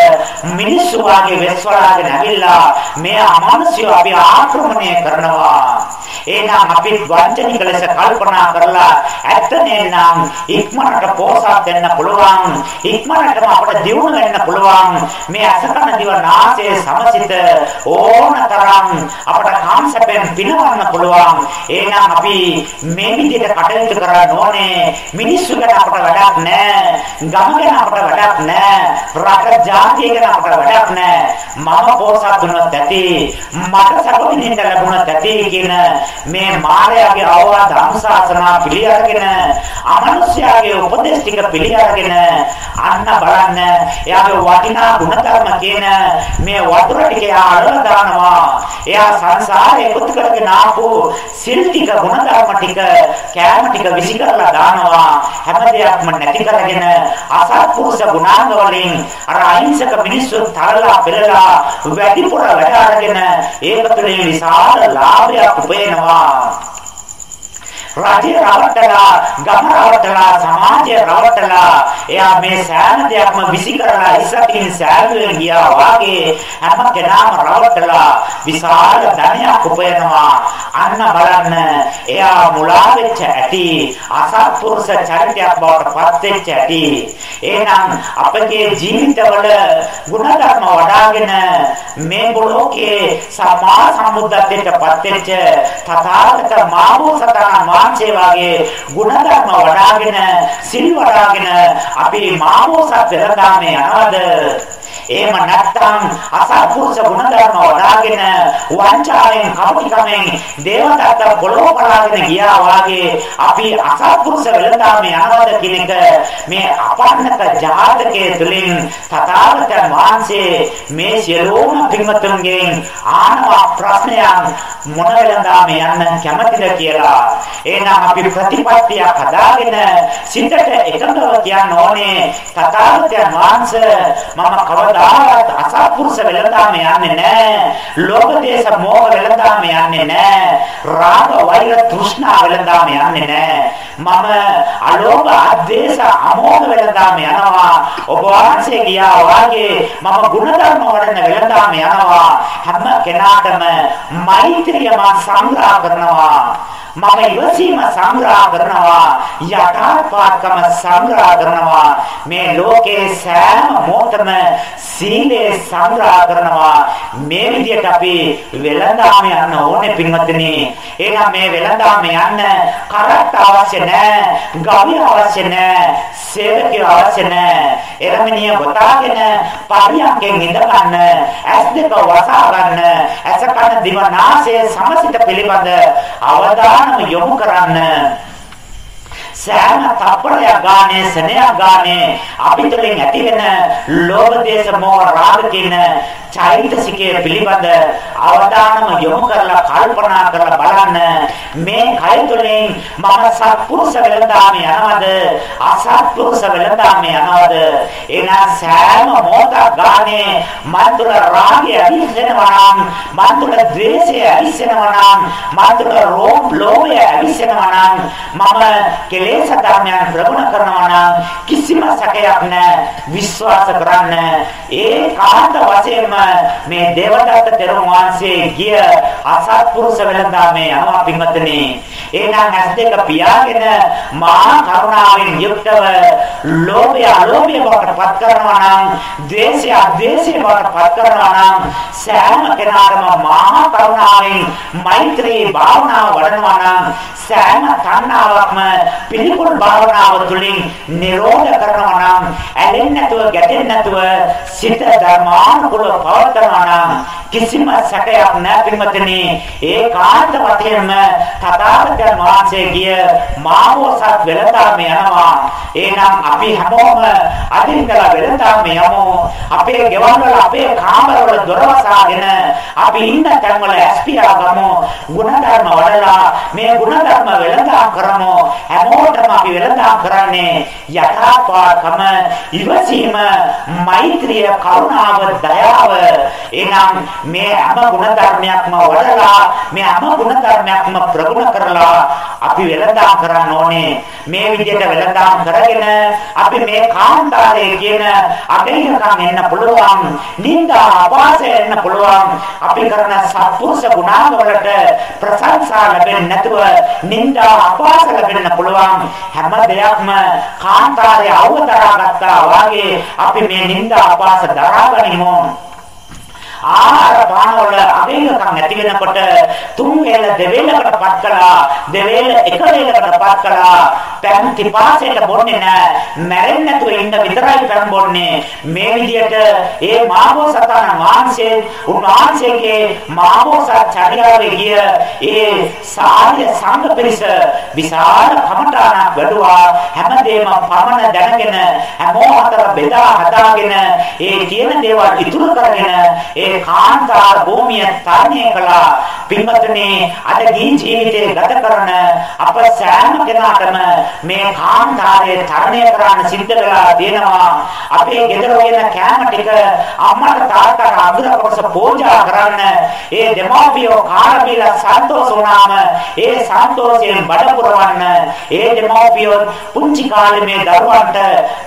මිනිස්සු වාගේ වෙස්වලාගෙන ඇවිල්ලා මේ අමනුෂ්‍යව අපි ආක්‍රමණය කරනවා. එහෙනම් අපි වංචනික ලෙස කල්පනා කරලා ඇත්ත නේනම් ඉක්මනට පෝසත් වෙන්න පුළුවන් ඉක්මනටම අපට දියුණු වෙන්න පුළුවන්. මේ අසකන දිව නාසයේ සමසිත ඕනතරම් අපට කාංශයෙන් පිනවන්න පුළුවන්. එහෙනම් අපි මේ විදිහට කටයුතු කරන්න ඕනේ. මිනිස්සු ගැන අපට වැඩක් නැහැ. ගම ගැන අපට වැඩක් නැහැ. රට ජාතිය ගැන අපට වැඩක් නැහැ. මම පෝසත් වුණත් ඇති. මට සබවින්ද ලැබුණත් ඇති කියන මේ මායාවේ අවවාද අනුශාසනා පිළි අරගෙන අමනුෂ්‍යයාගේ උපදේශ ටික පිළි අරගෙන අන්න බලන්න එයාගේ වටිනා ගුණධර්ම කියන මේ වතුර ටික අරලා දානවා. එයා සංසාරේ පුත් කරගෙන ආපු සිල් ටික ගුණධර්ම ටික කෑම ටික විසි කරලා දානවා. හැම දෙයක්ම නැති කරගෙන අසත්පුරුෂ ගුණාංග වලින් අර අහිංසක මිනිස්සු තරලා පෙරලා වැඩිපුර වැඩ අරගෙන ඒක තුළින් විශාල ලාභයක් උපයනවා. රාජ්‍ය රවටලා ගම රවටලා සමාජය රවටලා එයා මේ සෑම දෙයක්ම විසි කරලා ඉස්සකින් සෑදුවෙන් ගියා වාගේ හැම කෙනාම රවටලා විශාල ධනයක් උපයනවා. අන්න බලන්න එයා මුලා වෙච්ච ඇති අසත්පුරුෂ චරිතයක් බවට පත් වෙච්ච ඇති. එහෙනම් අපගේ ජීවිතවල ಗುಣධර්ම වඩාගෙන මේ බොලෝකේ සමා සම්බුද්ධත්වයට පත් වෙච්ච තථාගත මාබෝසතාණන් වහන්සේ වාගේ ගුණධර්ම වඩාගෙන සිල් වඩාගෙන අපි මාමෝසත් වෙලඳාමේ යනවද එහෙම නැත්නම් අසත්පුරුෂ ගුණධර්ම වඩාගෙන වංචාවෙන් කපටිකමෙන් දේවදත්ත පොළොව පලාගෙන ගියා වාගේ අපි අසත්පුරුෂ වෙලඳාමේ යනවද කියන එක මේ අපන්නක ජාතකයේ තුලින් තථාගතයන් වහන්සේ මේ සියලුම පින්වත්තුන්ගෙන් ආනවා ප්‍රශ්නයක් මොන වෙලඳාමේ යන්න කැමතිද කියලා. එහෙනම් අපි ප්‍රතිපත්තියක් හදාගෙන සිතට එකඟව කියන්න ඕනේ තථාගතයන් වහන්සේ මම කවදාවත් අසත්පුරුෂ වෙලඳාම යන්නේ නැහැ. ලෝභ දේශ මොහ වෙලඳාම යන්නේ නැහැ. රාග වෛර තෘෂ්ණා වෙලඳාම යන්නේ නැහැ. මම අලෝභ අද්වේෂ අමෝහ වෙලඳාම යනවා. ඔබ වහන්සේ ගියා වාගේ මම ගුණධර්ම වඩන වෙලඳාම යනවා. හැම කෙනාටම මෛත්‍රිය මා සංග්‍රහ කරනවා. මම ඉවසීම සංග්‍රහ කරනවා. යටාත්පාත්කම සංග්‍රහ කරනවා. මේ ලෝකේ සෑම මොහොතම සීලේ සංග්‍රහ කරනවා. මේ විදිහට අපි වෙළඳාම යන්න ඕනේ පින්වත්නි. එහෙනම් මේ වෙළඳාම යන්න කරත් අවශ්‍ය නැහැ ගවි අවශ්‍ය නැහැ සේවකයෝ අවශ්‍ය නැහැ. එරමිනිය ගොතාගෙන පරියන්කෙන් ඉඳ ගන්න ඇස් දෙක වසා ගන්න ඇස කන දිව නාසය සමසිත පිළිබඳ අවධානම යොමු කරන්න සෑම තප්පරයක් ගානේ සෙනයක් ගානේ අපිටලින් ඇති වෙන ලෝභ දේශ මොහ රාග කියන චෛතසිකයේ පිළිබඳ අවධානම යොමු කරලා කල්පනා කරලා බලන්න. මේ කය තුළින් මම සත්පුරුෂ වෙලඳාම යනවද? අසත්පුරුෂ වෙලඳාම යනවද? එන සෑම මොහොතක් ගානේ මන් තුළ රාගය ඇවිස්සෙනවා නම් මන් තුළ ද්වේෂය ඇවිස්සෙනවා නම් මන් තුළ රෝග ලෝභය ඇවිස්සෙනවා නම් මම කෙලෙස් ධර්මයන් ප්‍රගුණ කරනවා නම් කිසිම සැකයක් නැහැ විශ්වාස කරන්න ඒ කාන්ත වශයෙන්ම මේ දේවදත්ත තෙරුන් වහන්සේ ගිය අසත්පුරුෂ වෙලඳාමේ යනවා පින්වත්නි. එහෙනම් ඇස් දෙක පියාගෙන මහා කරුණාවෙන් යුක්තව ලෝභය අලෝභය බවට පත් කරනවා නම්, ද්වේෂය අද්වේෂය බවට පත් කරනවා නම් සෑම කෙනාටම මහා කරුණාවෙන් මෛත්‍රී භාවනාව වඩනවා නම් සෑම තණ්හාවක්ම පිළිකුල් භාවනාව තුළින් නිරෝධ කරනවා නම් ඇලෙන්නේ නැතුව ගැටෙන්නේ නැතුව සිත ධර්මානුකූලව පවත්නවා නම් කිසිම සැකයක් නැහැ පින්වත්නි ඒකාන්ත වශයෙන්ම තථාගතයන් වහන්සේ ගිය මාවෝසත් වෙලඳාම යනවා. එහෙනම් අපි හැමෝම අදින්දලා වෙලඳාම යමු. අපේ ගෙවල් වල අපේ කාමර වල දොර වසාගෙන අපි ඉන්න තැන් වල ඇස්පියා ගමු. ගුණධර්ම වඩලා මේ ගුණධර්ම වෙලඳාම් කරමු. හැමෝටම අපි වෙනදා කරන්නේ? යථාපාකම ඉවසීම මෛත්‍රිය කරුණාව දයාව. එනම් මේ හැම ගුණ ධර්මයක්ම වඩලා මේ හැම ගුණ ධර්මයක්ම ප්‍රගුණ කරලා අපි වෙනදා කරන්න ඕනේ. මේ විදිහට වෙනදා කරගෙන අපි මේ කාන්තාරයේ කියන අභියකම් එන්න පුළුවන් නින්දා අපාසය එන්න පුළුවන්. අපි කරන සත්පුරුෂ ගුණාවලට ප්‍රශංසා ලැබෙන්නේ නැතුව නින්දා අපාස ලැබෙන්න පුළුවන්. හැම දෙයක්ම කාන්තාරයේ අවතරා ගත්තා වාගේ අපි මේ නිന്ദා අපාස දරාගනිමු. ආහාර පාන වල අභිනකම් ඇති වෙනකොට තුන් වේල දෙවේලකට පත් කළා. දෙවේල එක වේලකට පත් කළා. පැන් තිපාසයට බොන්නේ නැහැ මැරෙන්නේ නැතුව ඉන්න විතරයි පැන් බොන්නේ. මේ විදිහට ඒ මාබෝසතන වහන්සේ උන්වහන්සේගේ මාබෝසත් චර්යාවේ ගිය ඒ සාර්ය සංඝ පිරිස විශාල කමඨාණක් වැඩුවා හැමදේම පමණ දැනගෙන හැමෝම අතර බෙදා හදාගෙන ඒ කියන දේවල් ඉතුරු කරගෙන ඒ කාන්තාර භූමිය තරණය කළා. පින්වත්නි අද දී ජීවිතේ ගත කරන අප සෑම කෙනාටම මේ කාන්තාරයේ තරණය කරන්න සිද්ධ වෙලා තියෙනවා. අපේ ගෙදර වෙන කෑම ටික අම්මට තාත්තට අඳුර කොටස පූජා කරන්න. ඒ දෙමෝපියෝ කාර්යබිල සන්තෝෂ වුණාම ඒ සන්තෝෂයෙන් බඩ පුරවන්න. ඒ දෙමෝපියෝ පුංචි කාලේ මේ දරුවන්ට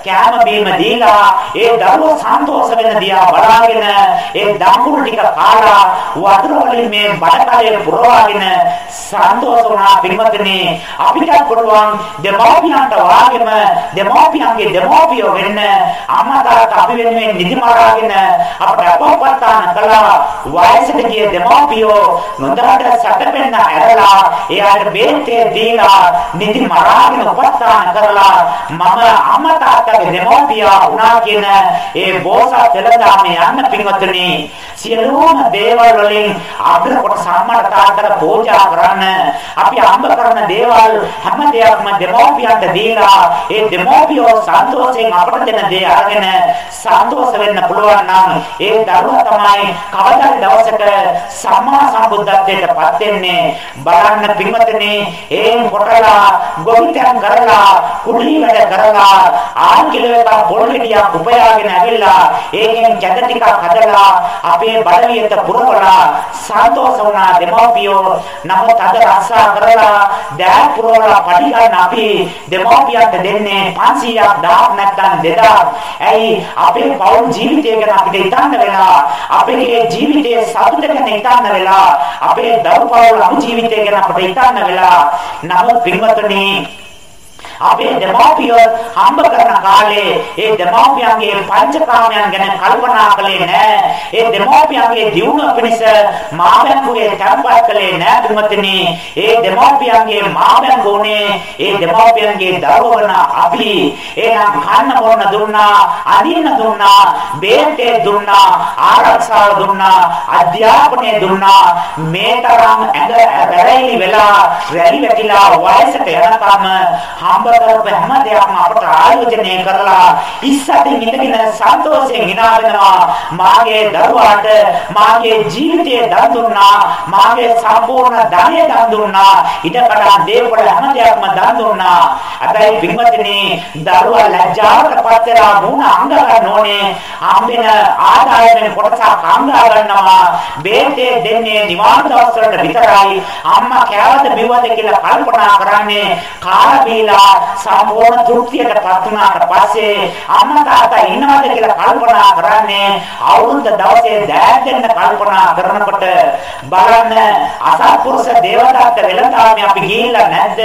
කෑම බීම දීලා ඒ දරුවෝ සන්තෝෂ වෙන දියා බලාගෙන ඒ දම්පුරු ටික කාලා වතුර වලින් මේ බඩකලේ පුරවාගෙන සන්තෝෂ වුණා පින්වත්නි. අපිට පුළුවන් දෙමෝපියන්ට වාගෙම දෙමෝපියන්ගේ දෙමෝපියෝ වෙන්න අම්මා තාත්තා අපි වෙනුවෙන් නිදි මරාගෙන අපට අපවත්තාන කළා. වයසට ගිය දෙමෝපියෝ නොදහට සැපෙන්න ඇරලා එයාට බේතේ දීලා නිදි මරාගෙන උපස්ථාන කරලා මම අම්මා තාත්තගේ දෙමෝපියා වුණා කියන ඒ බෝසත් වෙලඳාමේ යන්න පින්වත්නි සියලුම දේවල් වලින් අග්‍ර කොට සම්මාන තාත්තට පූජා කරන්න. අපි අම්බ කරන දේවල් හැම දෙයක්ම දෙමෝපියන්ට දීලා ඒ දෙමෝපියෝ සන්තෝෂයෙන් අපට දෙන දේ අරගෙන සන්තෝෂ වෙන්න පුළුවන් නම් ඒ දරුවා තමයි කවදා දවසක සම්මා සම්බුද්ධත්වයට පත් වෙන්නේ. බලන්න පින්වත්නි ඒ කොටලා ගොවිතැන් කරලා කුලී වැඩ කරලා ආන්කිලවක පොල්ලිටියක් උපයාගෙන ඇවිල්ලා ඒකෙන් කැද ටිකක් හදලා අපේ බඩවියට පුරවලා සන්තෝෂ වුණා දෙමෝපියෝ නමුත් අද රස්සා කරලා දෑ පුරවලා පඩි ගන්න අපි දෙමෝපියන්ට දෙන්නේ 500ක් 1000ක් නැත්නම් 2000ක්. ඇයි අපේ පෞල් ජීවිතය ගැන අපිට හිතන්න වෙලා අපේ ජීවිතයේ සතුට ගැන හිතන්න වෙලා අපේ දරු පෞල් ජීවිතය ගැන අපිට හිතන්න වෙලා නමුත් පින්වත්නි අපේ දෙමෝපියෝ හම්බ කරන කාලේ ඒ දෙමෝපියන්ගේ පංචකාමයන් ගැන කල්පනා කළේ නැහැ. ඒ දෙමෝපියන්ගේ දියුණුව පිණිස මාබැංකුවේ තැන්පත් කළේ නැහැ තුමතනි. ඒ දෙමෝපියන්ගේ මාබැංකුනේ ඒ දෙමෝපියන්ගේ දරුවන අපි එනම් කන්න බොන්න දුන්නා, අදින්න දුන්නා, බේතේ දුන්නා, ආරක්ෂාව දුන්නා, අධ්‍යාපනය දුන්නා. මේ තරම් ඇඟ බැරැලි වෙලා රැලි වැටිලා වයසට යනකම් හම්බ කරපු හැම දෙයක්ම අපට ආයෝජනය කරලා ඉස්සතින් ඉඳගෙන සන්තෝෂයෙන් hina වෙනවා මාගේ දරුවාට මාගේ ජීවිතයේ දන් දුන්නා මාගේ සම්පූර්ණ ධනය දන් දුන්නා. ඊටකඩා දේවල් හැම දෙයක්ම දන් දුන්නා. අදයි පින්වත්නි දරුවා ලැජ්ජාවට පත් වෙලා මුණ අංග ගන්න ඕනේ. ආම්බෙන ආදායමෙන් කොටසක් අංග ගන්නවා. බේතේ දෙන්නේ නිවාන දවස් වලට විතරයි. අම්මා කෑවද බිව්වද කියලා කල්පනා කරන්නේ. කාලා බීලා සම්පූර්ණ තෘප්තියටපත් වුණාට පස්සේ අම්මා තාත්තා ඉන්නවද කියලා කල්පනා කරන්නේ අවුරුද්ද දවසේ දෑදෙන්න කල්පනා කරනකොට බලන්න අසත්පුරුෂ දේවදත්ත වෙලඳාමේ අපි ගිහිල්ලා නැද්ද?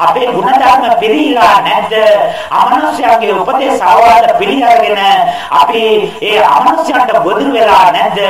අපේ ಗುಣධර්ම පිළිහිලා නැද්ද? අමනුෂ්‍යයන්ගේ උපදේශ අවවාද පිළිඅරගෙන අපි ඒ අමනුෂ්‍යයන්ට බොදුරු වෙලා නැද්ද?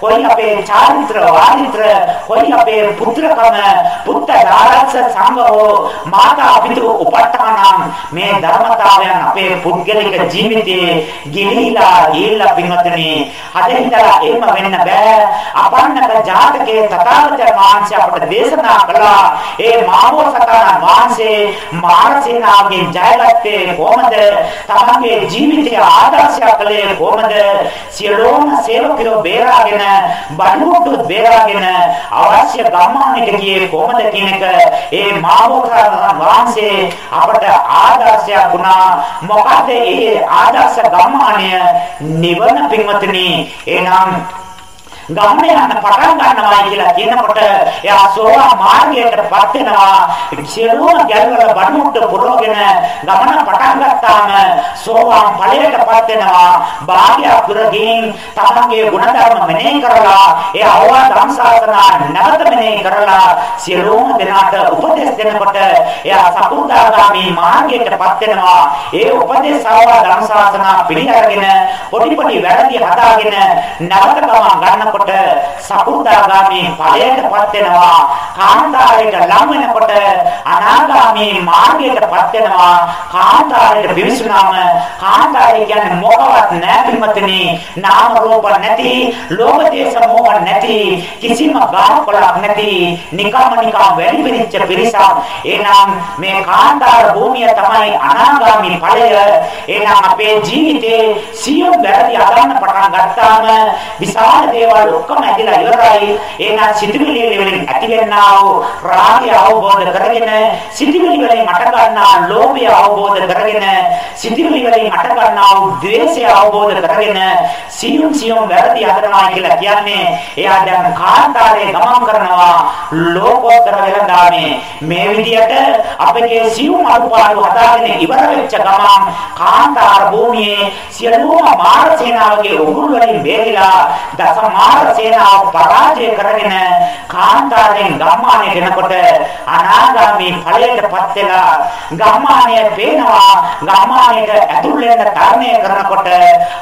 කොයි අපේ චාරිත්‍ර වාරිත්‍ර කොයි අපේ පුත්‍රකම පුත්ත ආරක්ෂ සංඝෝ මාතා පිතු උප වටහානම් මේ ධර්මතාවයන් අපේ පුද්ගලික ජීවිතයේ ගිලිහිලා ගිහිල්ලා පින්වත්නි අද හිතලා එහෙම වෙන්න බෑ. අපන්නක ජාතකයේ තථාගතයන් වහන්සේ අපට දේශනා කළා. ඒ මාමෝසතාන වහන්සේ මානසේනාගේ ජයගත්තේ කොහොමද? තමන්ගේ ජීවිතය ආදර්ශයක් කළේ කොහොමද? සියලුම සේවකයෝ බේරාගෙන බඩුමුට්ටු බේරාගෙන අවශ්‍ය ගම්මානට ගියේ කොහොමද කියන එක ඒ මාමෝසතාන වහන්සේ අපට ආදර්ශයක් වුණා. මොකද ඒ ආදර්ශ ගම්මානය නිවන පින්වත්නි එනම් ගමන යන්න පටන් ගන්නවා කියලා කියනකොට එයා සෝවා මාර්ගයටපත් වෙනවා සියලුම ගැල්වල බඩමුට්ට පුරවගෙන ගමන පටන් ගත්තාම සෝවා ඵලයටපත් වෙනවා භාග්‍ය පුරගින් තමන්ගේ ගුණධර්ම මෙනෙහි කරලා ඒ අවවාද අංශාසනා නැවත මෙනෙහි කරලා සියලුම දෙනාට උපදෙස් දෙනකොට එයා සකුදාගාමි මාර්ගයටපත් වෙනවා ඒ උපදෙස් අවවාද අංශාසනා පිළිඅරගෙන පොඩි පොඩි වැඩි හදාගෙන නැවත ගමන් ගන්නකොට වෙනකොට සකු르දාගාමී ඵලයටපත් වෙනවා. කාන්තාරයට ලම් වෙනකොට අනාගාමී මාර්ගයටපත් වෙනවා. කාන්තාරයට පිවිසුනාම කාන්තාරය කියන්නේ මොකවත් නැතිමතනේ නාම රූප නැති ලෝභ දේශ මොහ නැති කිසිම ගාහකොලක් නැති නිකම්ම නිකම් වැඩි පිළිච්ච පිරිසක්. එනම් මේ කාන්තාර භූමිය තමයි අනාගාමී ඵලය. එනම් අපේ ජීවිතේ සියුම් වැරදි අදන්න පටන් ගත්තාම විශාල දේවල් ඔක්කොම ඇදලා ඉවරයි. එහෙනම් සිතිවිලි වලින් ඇතිවෙනා වූ රාගය අවබෝධ කරගෙන සිතිවිලි වලින් අට ගන්නා ලෝභය අවබෝධ කරගෙන සිතිවිලි වලින් අට ගන්නා වූ ද්වේෂය අවබෝධ කරගෙන සියුම් සියුම් වැරදි හදනවා කියලා කියන්නේ එයා දැන් කාන්තාරයේ ගමන් කරනවා ලෝකෝත්තර වෙලඳාමේ මේ විදියට අපගේ සියුම් අනුපාඩු හදාගෙන ඉවර වෙච්ච ගමන් කාන්තාර භූමියේ සියලුම මාර සේනාවගේ උගුල් වලින් බේරිලා දසමාර කුමාර සේනාව පරාජය කරගෙන කාන්තාරෙන් ගම්මානයට එනකොට අනාගාමී ඵලයටපත් වෙලා ගම්මානය පේනවා. ගම්මානයට ඇතුල් වෙන තරණය කරනකොට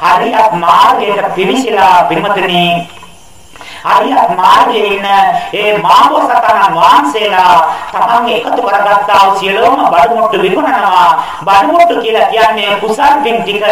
හරියට මාර්ගයට පිවිසිලා පින්වතුනි හරියට මාර්ගයේ ඉන්න ඒ මාබෝසතන වහන්සේලා තමන් එකතු කරගත්තා වූ සියලුම බඩමුට්ටු විකුණනවා. බඩමුට්ටු කියලා කියන්නේ කුසල් පින් ටික.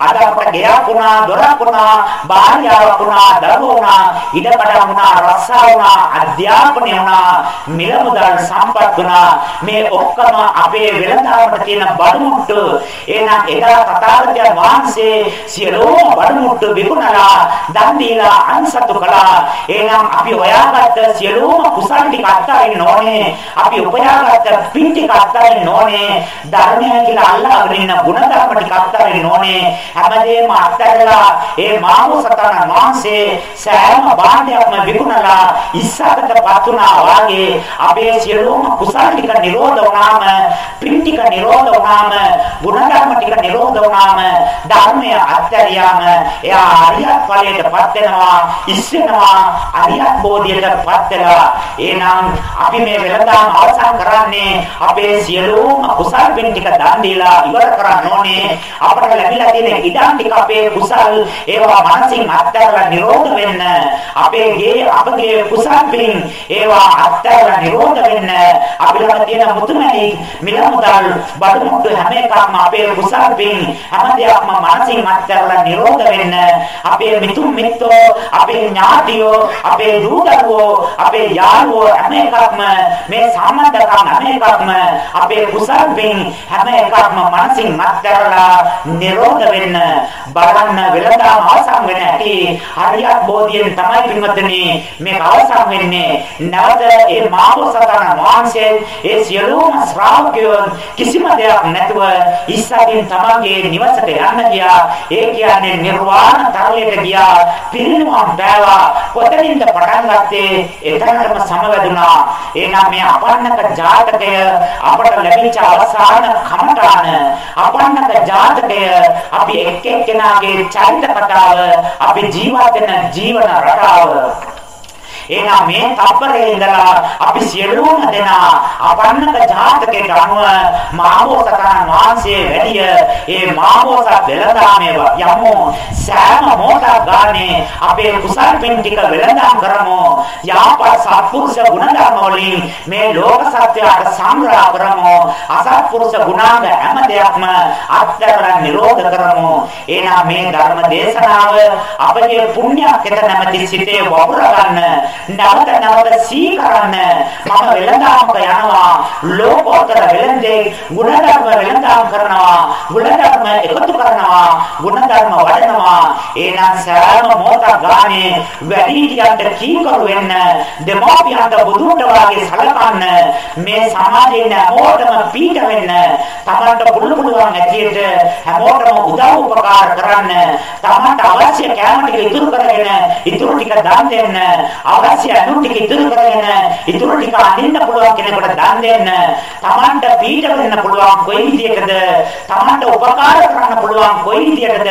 අද අපට ගෙයක් වුණා දොරක් වුණා භාර්යාවක් වුණා දරුවෝ වුණා ඉඩකඩ වුණා රස්සා වුණා අධ්‍යාපනය වුණා මිල මුදල් සම්පත් වුණා. මේ ඔක්කොම අපේ වෙළඳාමට තියෙන බඩමුට්ටු. එහෙනම් එදා තථාගතයන් වහන්සේ සියලුම බඩමුට්ටු විකුණලා දන් දීලා අන්සතු කළා. එහෙනම් අපි හොයාගත්ත සියලුම කුසල් ටික අත්හරින්න ඕනේ. අපි උපයාගත්ත පින් ටික අත්හරින්න ඕනේ. ධර්මය කියලා අල්ලාගෙන ඉන්න ගුණධර්ම ටික අත්හරින්න ඕනේ. හැමදේම අත්හැරලා ඒ මාමුසතන වහන්සේ සෑම භාණ්ඩයක්ම විකුණලා ඉස්සතටපත් වුණා වාගේ අපේ සියලුම කුසල් ටික නිරෝධ වුණාම පින් ටික නිරෝධ වුණාම ගුණධර්ම ටික නිරෝධ වුණාම ධර්මය අත්හැරියාම එයා අරියත් ඵලයටපත් වෙනවා ඉස්සෙනවා අරියත් බෝධියටපත් වෙලා එහෙනම් අපි මේ වෙලදාම අවසන් කරන්නේ අපේ සියලුම කුසල් පින් ටික දන් දීලා ඉවර කරන්න ඕනේ. අපට ලැබිලා තියෙන ඉඩම් ටික අපේ කුසල් ඒවා මනසින් අත්හැරලා නිරෝධ වෙන්න අපේ ගේ අපගේ කුසල් පින් ඒවා අත්හැරලා නිරෝධ වෙන්න. අපි ළඟ තියෙන මුතුමැණි මිල මුදල් බඩු මුට්ටු හැම එකක්ම අපේ කුසල් පින් හැම දෙයක්ම මනසින් අත්හැරලා නිරෝධ වෙන්න. අපේ මිතුම් මිත්තෝ අපේ ඥාතියෝ අපේ දූ දරුවෝ අපේ යාළුවෝ හැම එකක්ම මේ සම්බන්ධකම් හැම එකක්ම අපේ කුසල් පින් හැම එකක්ම මනසින් අත්හැරලා නිරෝධ වෙන්න බලන්න වෙලදාම අවසන් වෙන හැටි හරියට බෝධියෙන් තමයි පින්වත්නි මේක අවසන් වෙන්නේ. නැවත ඒ මාබෝසතන වහන්සේ ඒ සියලුම ශ්‍රාවකයෝ කිසිම දෙයක් නැතුව ඉස්සරින් තමන්ගේ නිවසට යන්න ගියා. ඒ කියන්නේ නිර්වාණ තරලයට ගියා. පිරිනුවම් බෑවා කොතනින්ද පටන් ගත්තේ? එතනටම සමවැදුනා. එහෙනම් මේ අපන්නක ජාතකය අපට ලැබිච්ච අවසාන කමඨාන අපන්නක ජාතකය අපි එක් එක්කෙනාගේ චරිත කතාව අපි ජීවත් වෙන ජීවන රටාව. එහෙනම් මේ තප්පරේ ඉඳලා අපි සියලුම දෙනා අපන්නක ජාතකයට අනුව මාබෝසතන් වහන්සේ වැඩිය ඒ මාබෝසත් වෙලදාමේ යමු. සෑම මොහොතක් ගානේ අපේ කුසල් පින් ටික වෙලදාම් කරමු. යාපත් සත්පුරුෂ ගුණධර්ම වලින් මේ ලෝක සත්‍යයට සංග්‍රහ කරමු. අසත්පුරුෂ ගුණාංග හැම දෙයක්ම අත්හැරලා නිරෝධ කරමු. එහෙනම් මේ ධර්ම දේශනාව අපගේ පුණ්‍යකෙත නැමැති සිතේ වපුර ගන්න නැවත නැවත සී කරන්න මම වෙලඳාමක යනවා. ලෝකෝත්තර වෙලඳේ ගුණධර්ම වෙලඳාම් කරනවා. ගුණධර්ම එකතු කරනවා. ගුණධර්ම වඩනවා. එහෙනම් සෑම මොහොතක් ගානේ වැඩිහිටියන්ට කීකරු වෙන්න දෙමෝපියන්ට බුදුන්ට වාගේ සලකන්න මේ සමාජයෙන් හැමෝටම පීඩ වෙන්න තමන්ට පුළු පුළුවන් ඇටියට හැමෝටම උදව් උපකාර කරන්න තමන්ට අවශ්‍ය කැම ටික ඉතුරු කරගෙන ඉතුරු ටික දන් දෙන්න අවශ්‍ය අනුන් ටික ඉතුරු කරගෙන ඉතුරු ටික අඳින්න පුළුවන් කෙනෙකුට දන් දෙන්න. Tamanට පීඩ වෙන්න පුළුවන් කොයි විදියකද? Tamanට උපකාර කරන්න පුළුවන් කොයි විදියකද?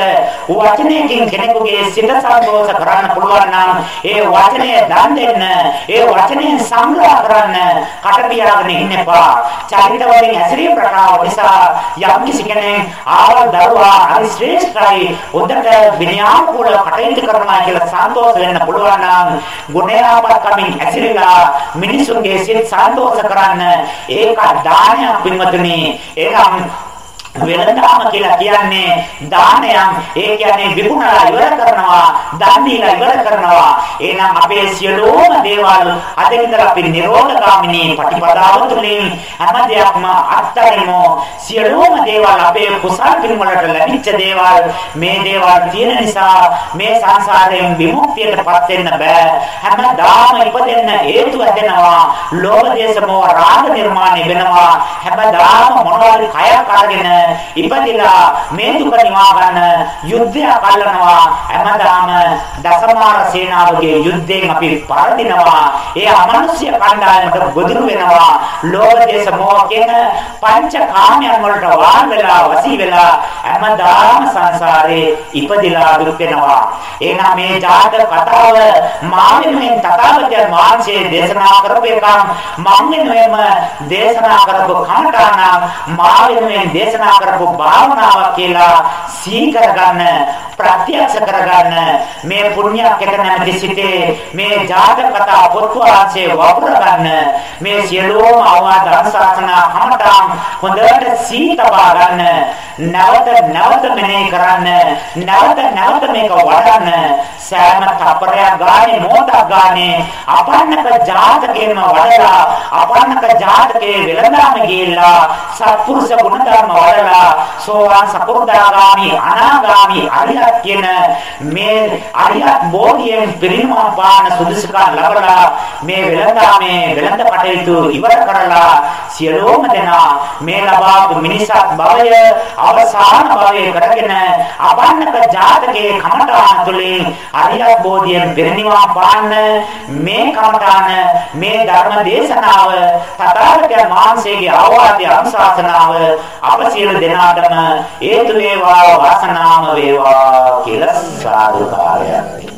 වචනයකින් කෙනෙකුගේ සිත සම්පෝෂ කරන්න පුළුවන් නම් ඒ වචනය දන් දෙන්න. ඒ වචනය සංග්‍රහ කරන්න කට පියාගෙන ඉන්න එපා. චරිත වලින් ඇසිරීම ප්‍රකාශ නිසා යම් කිසි කෙනෙක් ආවල් දරුවා හරි ශ්‍රේෂ්ඨයි උදට විනයානුකූල කටයුතු කරනවා කියලා සන්තෝෂ වෙන්න පුළුවන් නම් ගුණය අපත්කමින් ඇසිරලා මිනිසුන්ගේ සිත් සන්තෝෂ කරන්න ඒක දානයක් පින්වතුනි. එනම් වෙනදාම කියලා කියන්නේ දානයන් ඒ කියන්නේ විකුණලා ඉවර කරනවා දන් දීලා ඉවර කරනවා. එහෙනම් අපේ සියලුම දේවල් අද ඉඳලා අපි නිරෝධගාමිනී ප්‍රතිපදාව තුළින් හැම දෙයක්ම අත්හරිමු සියලුම දේවල් අපේ කුසල් පින් වලට ලැබිච්ච දේවල්. මේ දේවල් තියෙන නිසා මේ සංසාරයෙන් විමුක්තියටපත් වෙන්න බෑ. හැමදාම ඉපදෙන්න හේතු ඇදෙනවා ලෝභ දේශ මොහ රාග නිර්මාණය වෙනවා. හැමදාම මොනවාරි කයක් අරගෙන ඉපදිලා මේ දුක නිවා ගන්න යුද්ධයක් අල්ලනවා. හැමදාම දසමාර සේනාවගේ යුද්ධයෙන් අපි පරදිනවා. ඒ අමනුෂ්‍ය කණ්ඩායමට ගොදුරු වෙනවා. ලෝභ දේශ මොහ කියන පංච කාමයන් වලට වාර වෙලා වසී වෙලා හැමදාම සංසාරේ ඉපදිලා දුක් වෙනවා. එහෙනම් මේ ජාතක කතාව මානෙමෙන් තථාගතයන් වහන්සේ දේශනා කරපු එකක්. මම වෙනුවෙන්ම දේශනා කරපු කමඨාන මා වෙනුවෙන් දේශනා කරපු භාවනාවක් කියලා සිහි කරගන්න ප්‍රත්‍යක්ෂ කරගන්න මේ පුණ්‍යයක් එක නැමැති සිටේ මේ ජාතක කතා පොත් වාසේ වපුර ගන්න මේ සියලුම අවවාද අනුශාසනා කමඨාන් හොඳට සීතබා ගන්න නැවත නැවත මෙනෙහි කරන්න නැවත නැවත මේක වඩන්න සෑම තප්පරයක් ගානේ මොහොතක් ගානේ අපන්නක ජාතකේම වඩලා අපන්නක ජාතකයේ වෙලඳාම ගිහිල්ලා සත්පුරුෂ ගුණධර්ම වඩලා කරලා සෝවාන් සකෘදාගාමි අනාගාමි අරියත් කියන මේ අරියත් බෝධියෙන් පිරිනමන පාන සුදුසුකම් ලබලා මේ වෙළඳාමේ වෙළඳ කටයුතු ඉවර කරලා සියලුම දෙනා මේ ලබාපු මිනිසත් භවය අවසාන භවය කරගෙන අපන්නක ජාතකයේ කමඨාන තුළින් අරියත් බෝධියෙන් පිරිනිවන් පාන්න මේ කමඨාන මේ ධර්ම දේශනාව තථාගතයන් වහන්සේගේ අවවාදය අනුශාසනාව අප සියලු දෙනාටම හේතු වේවා වාසනාම වේවා කියලා සාදුකාරයක්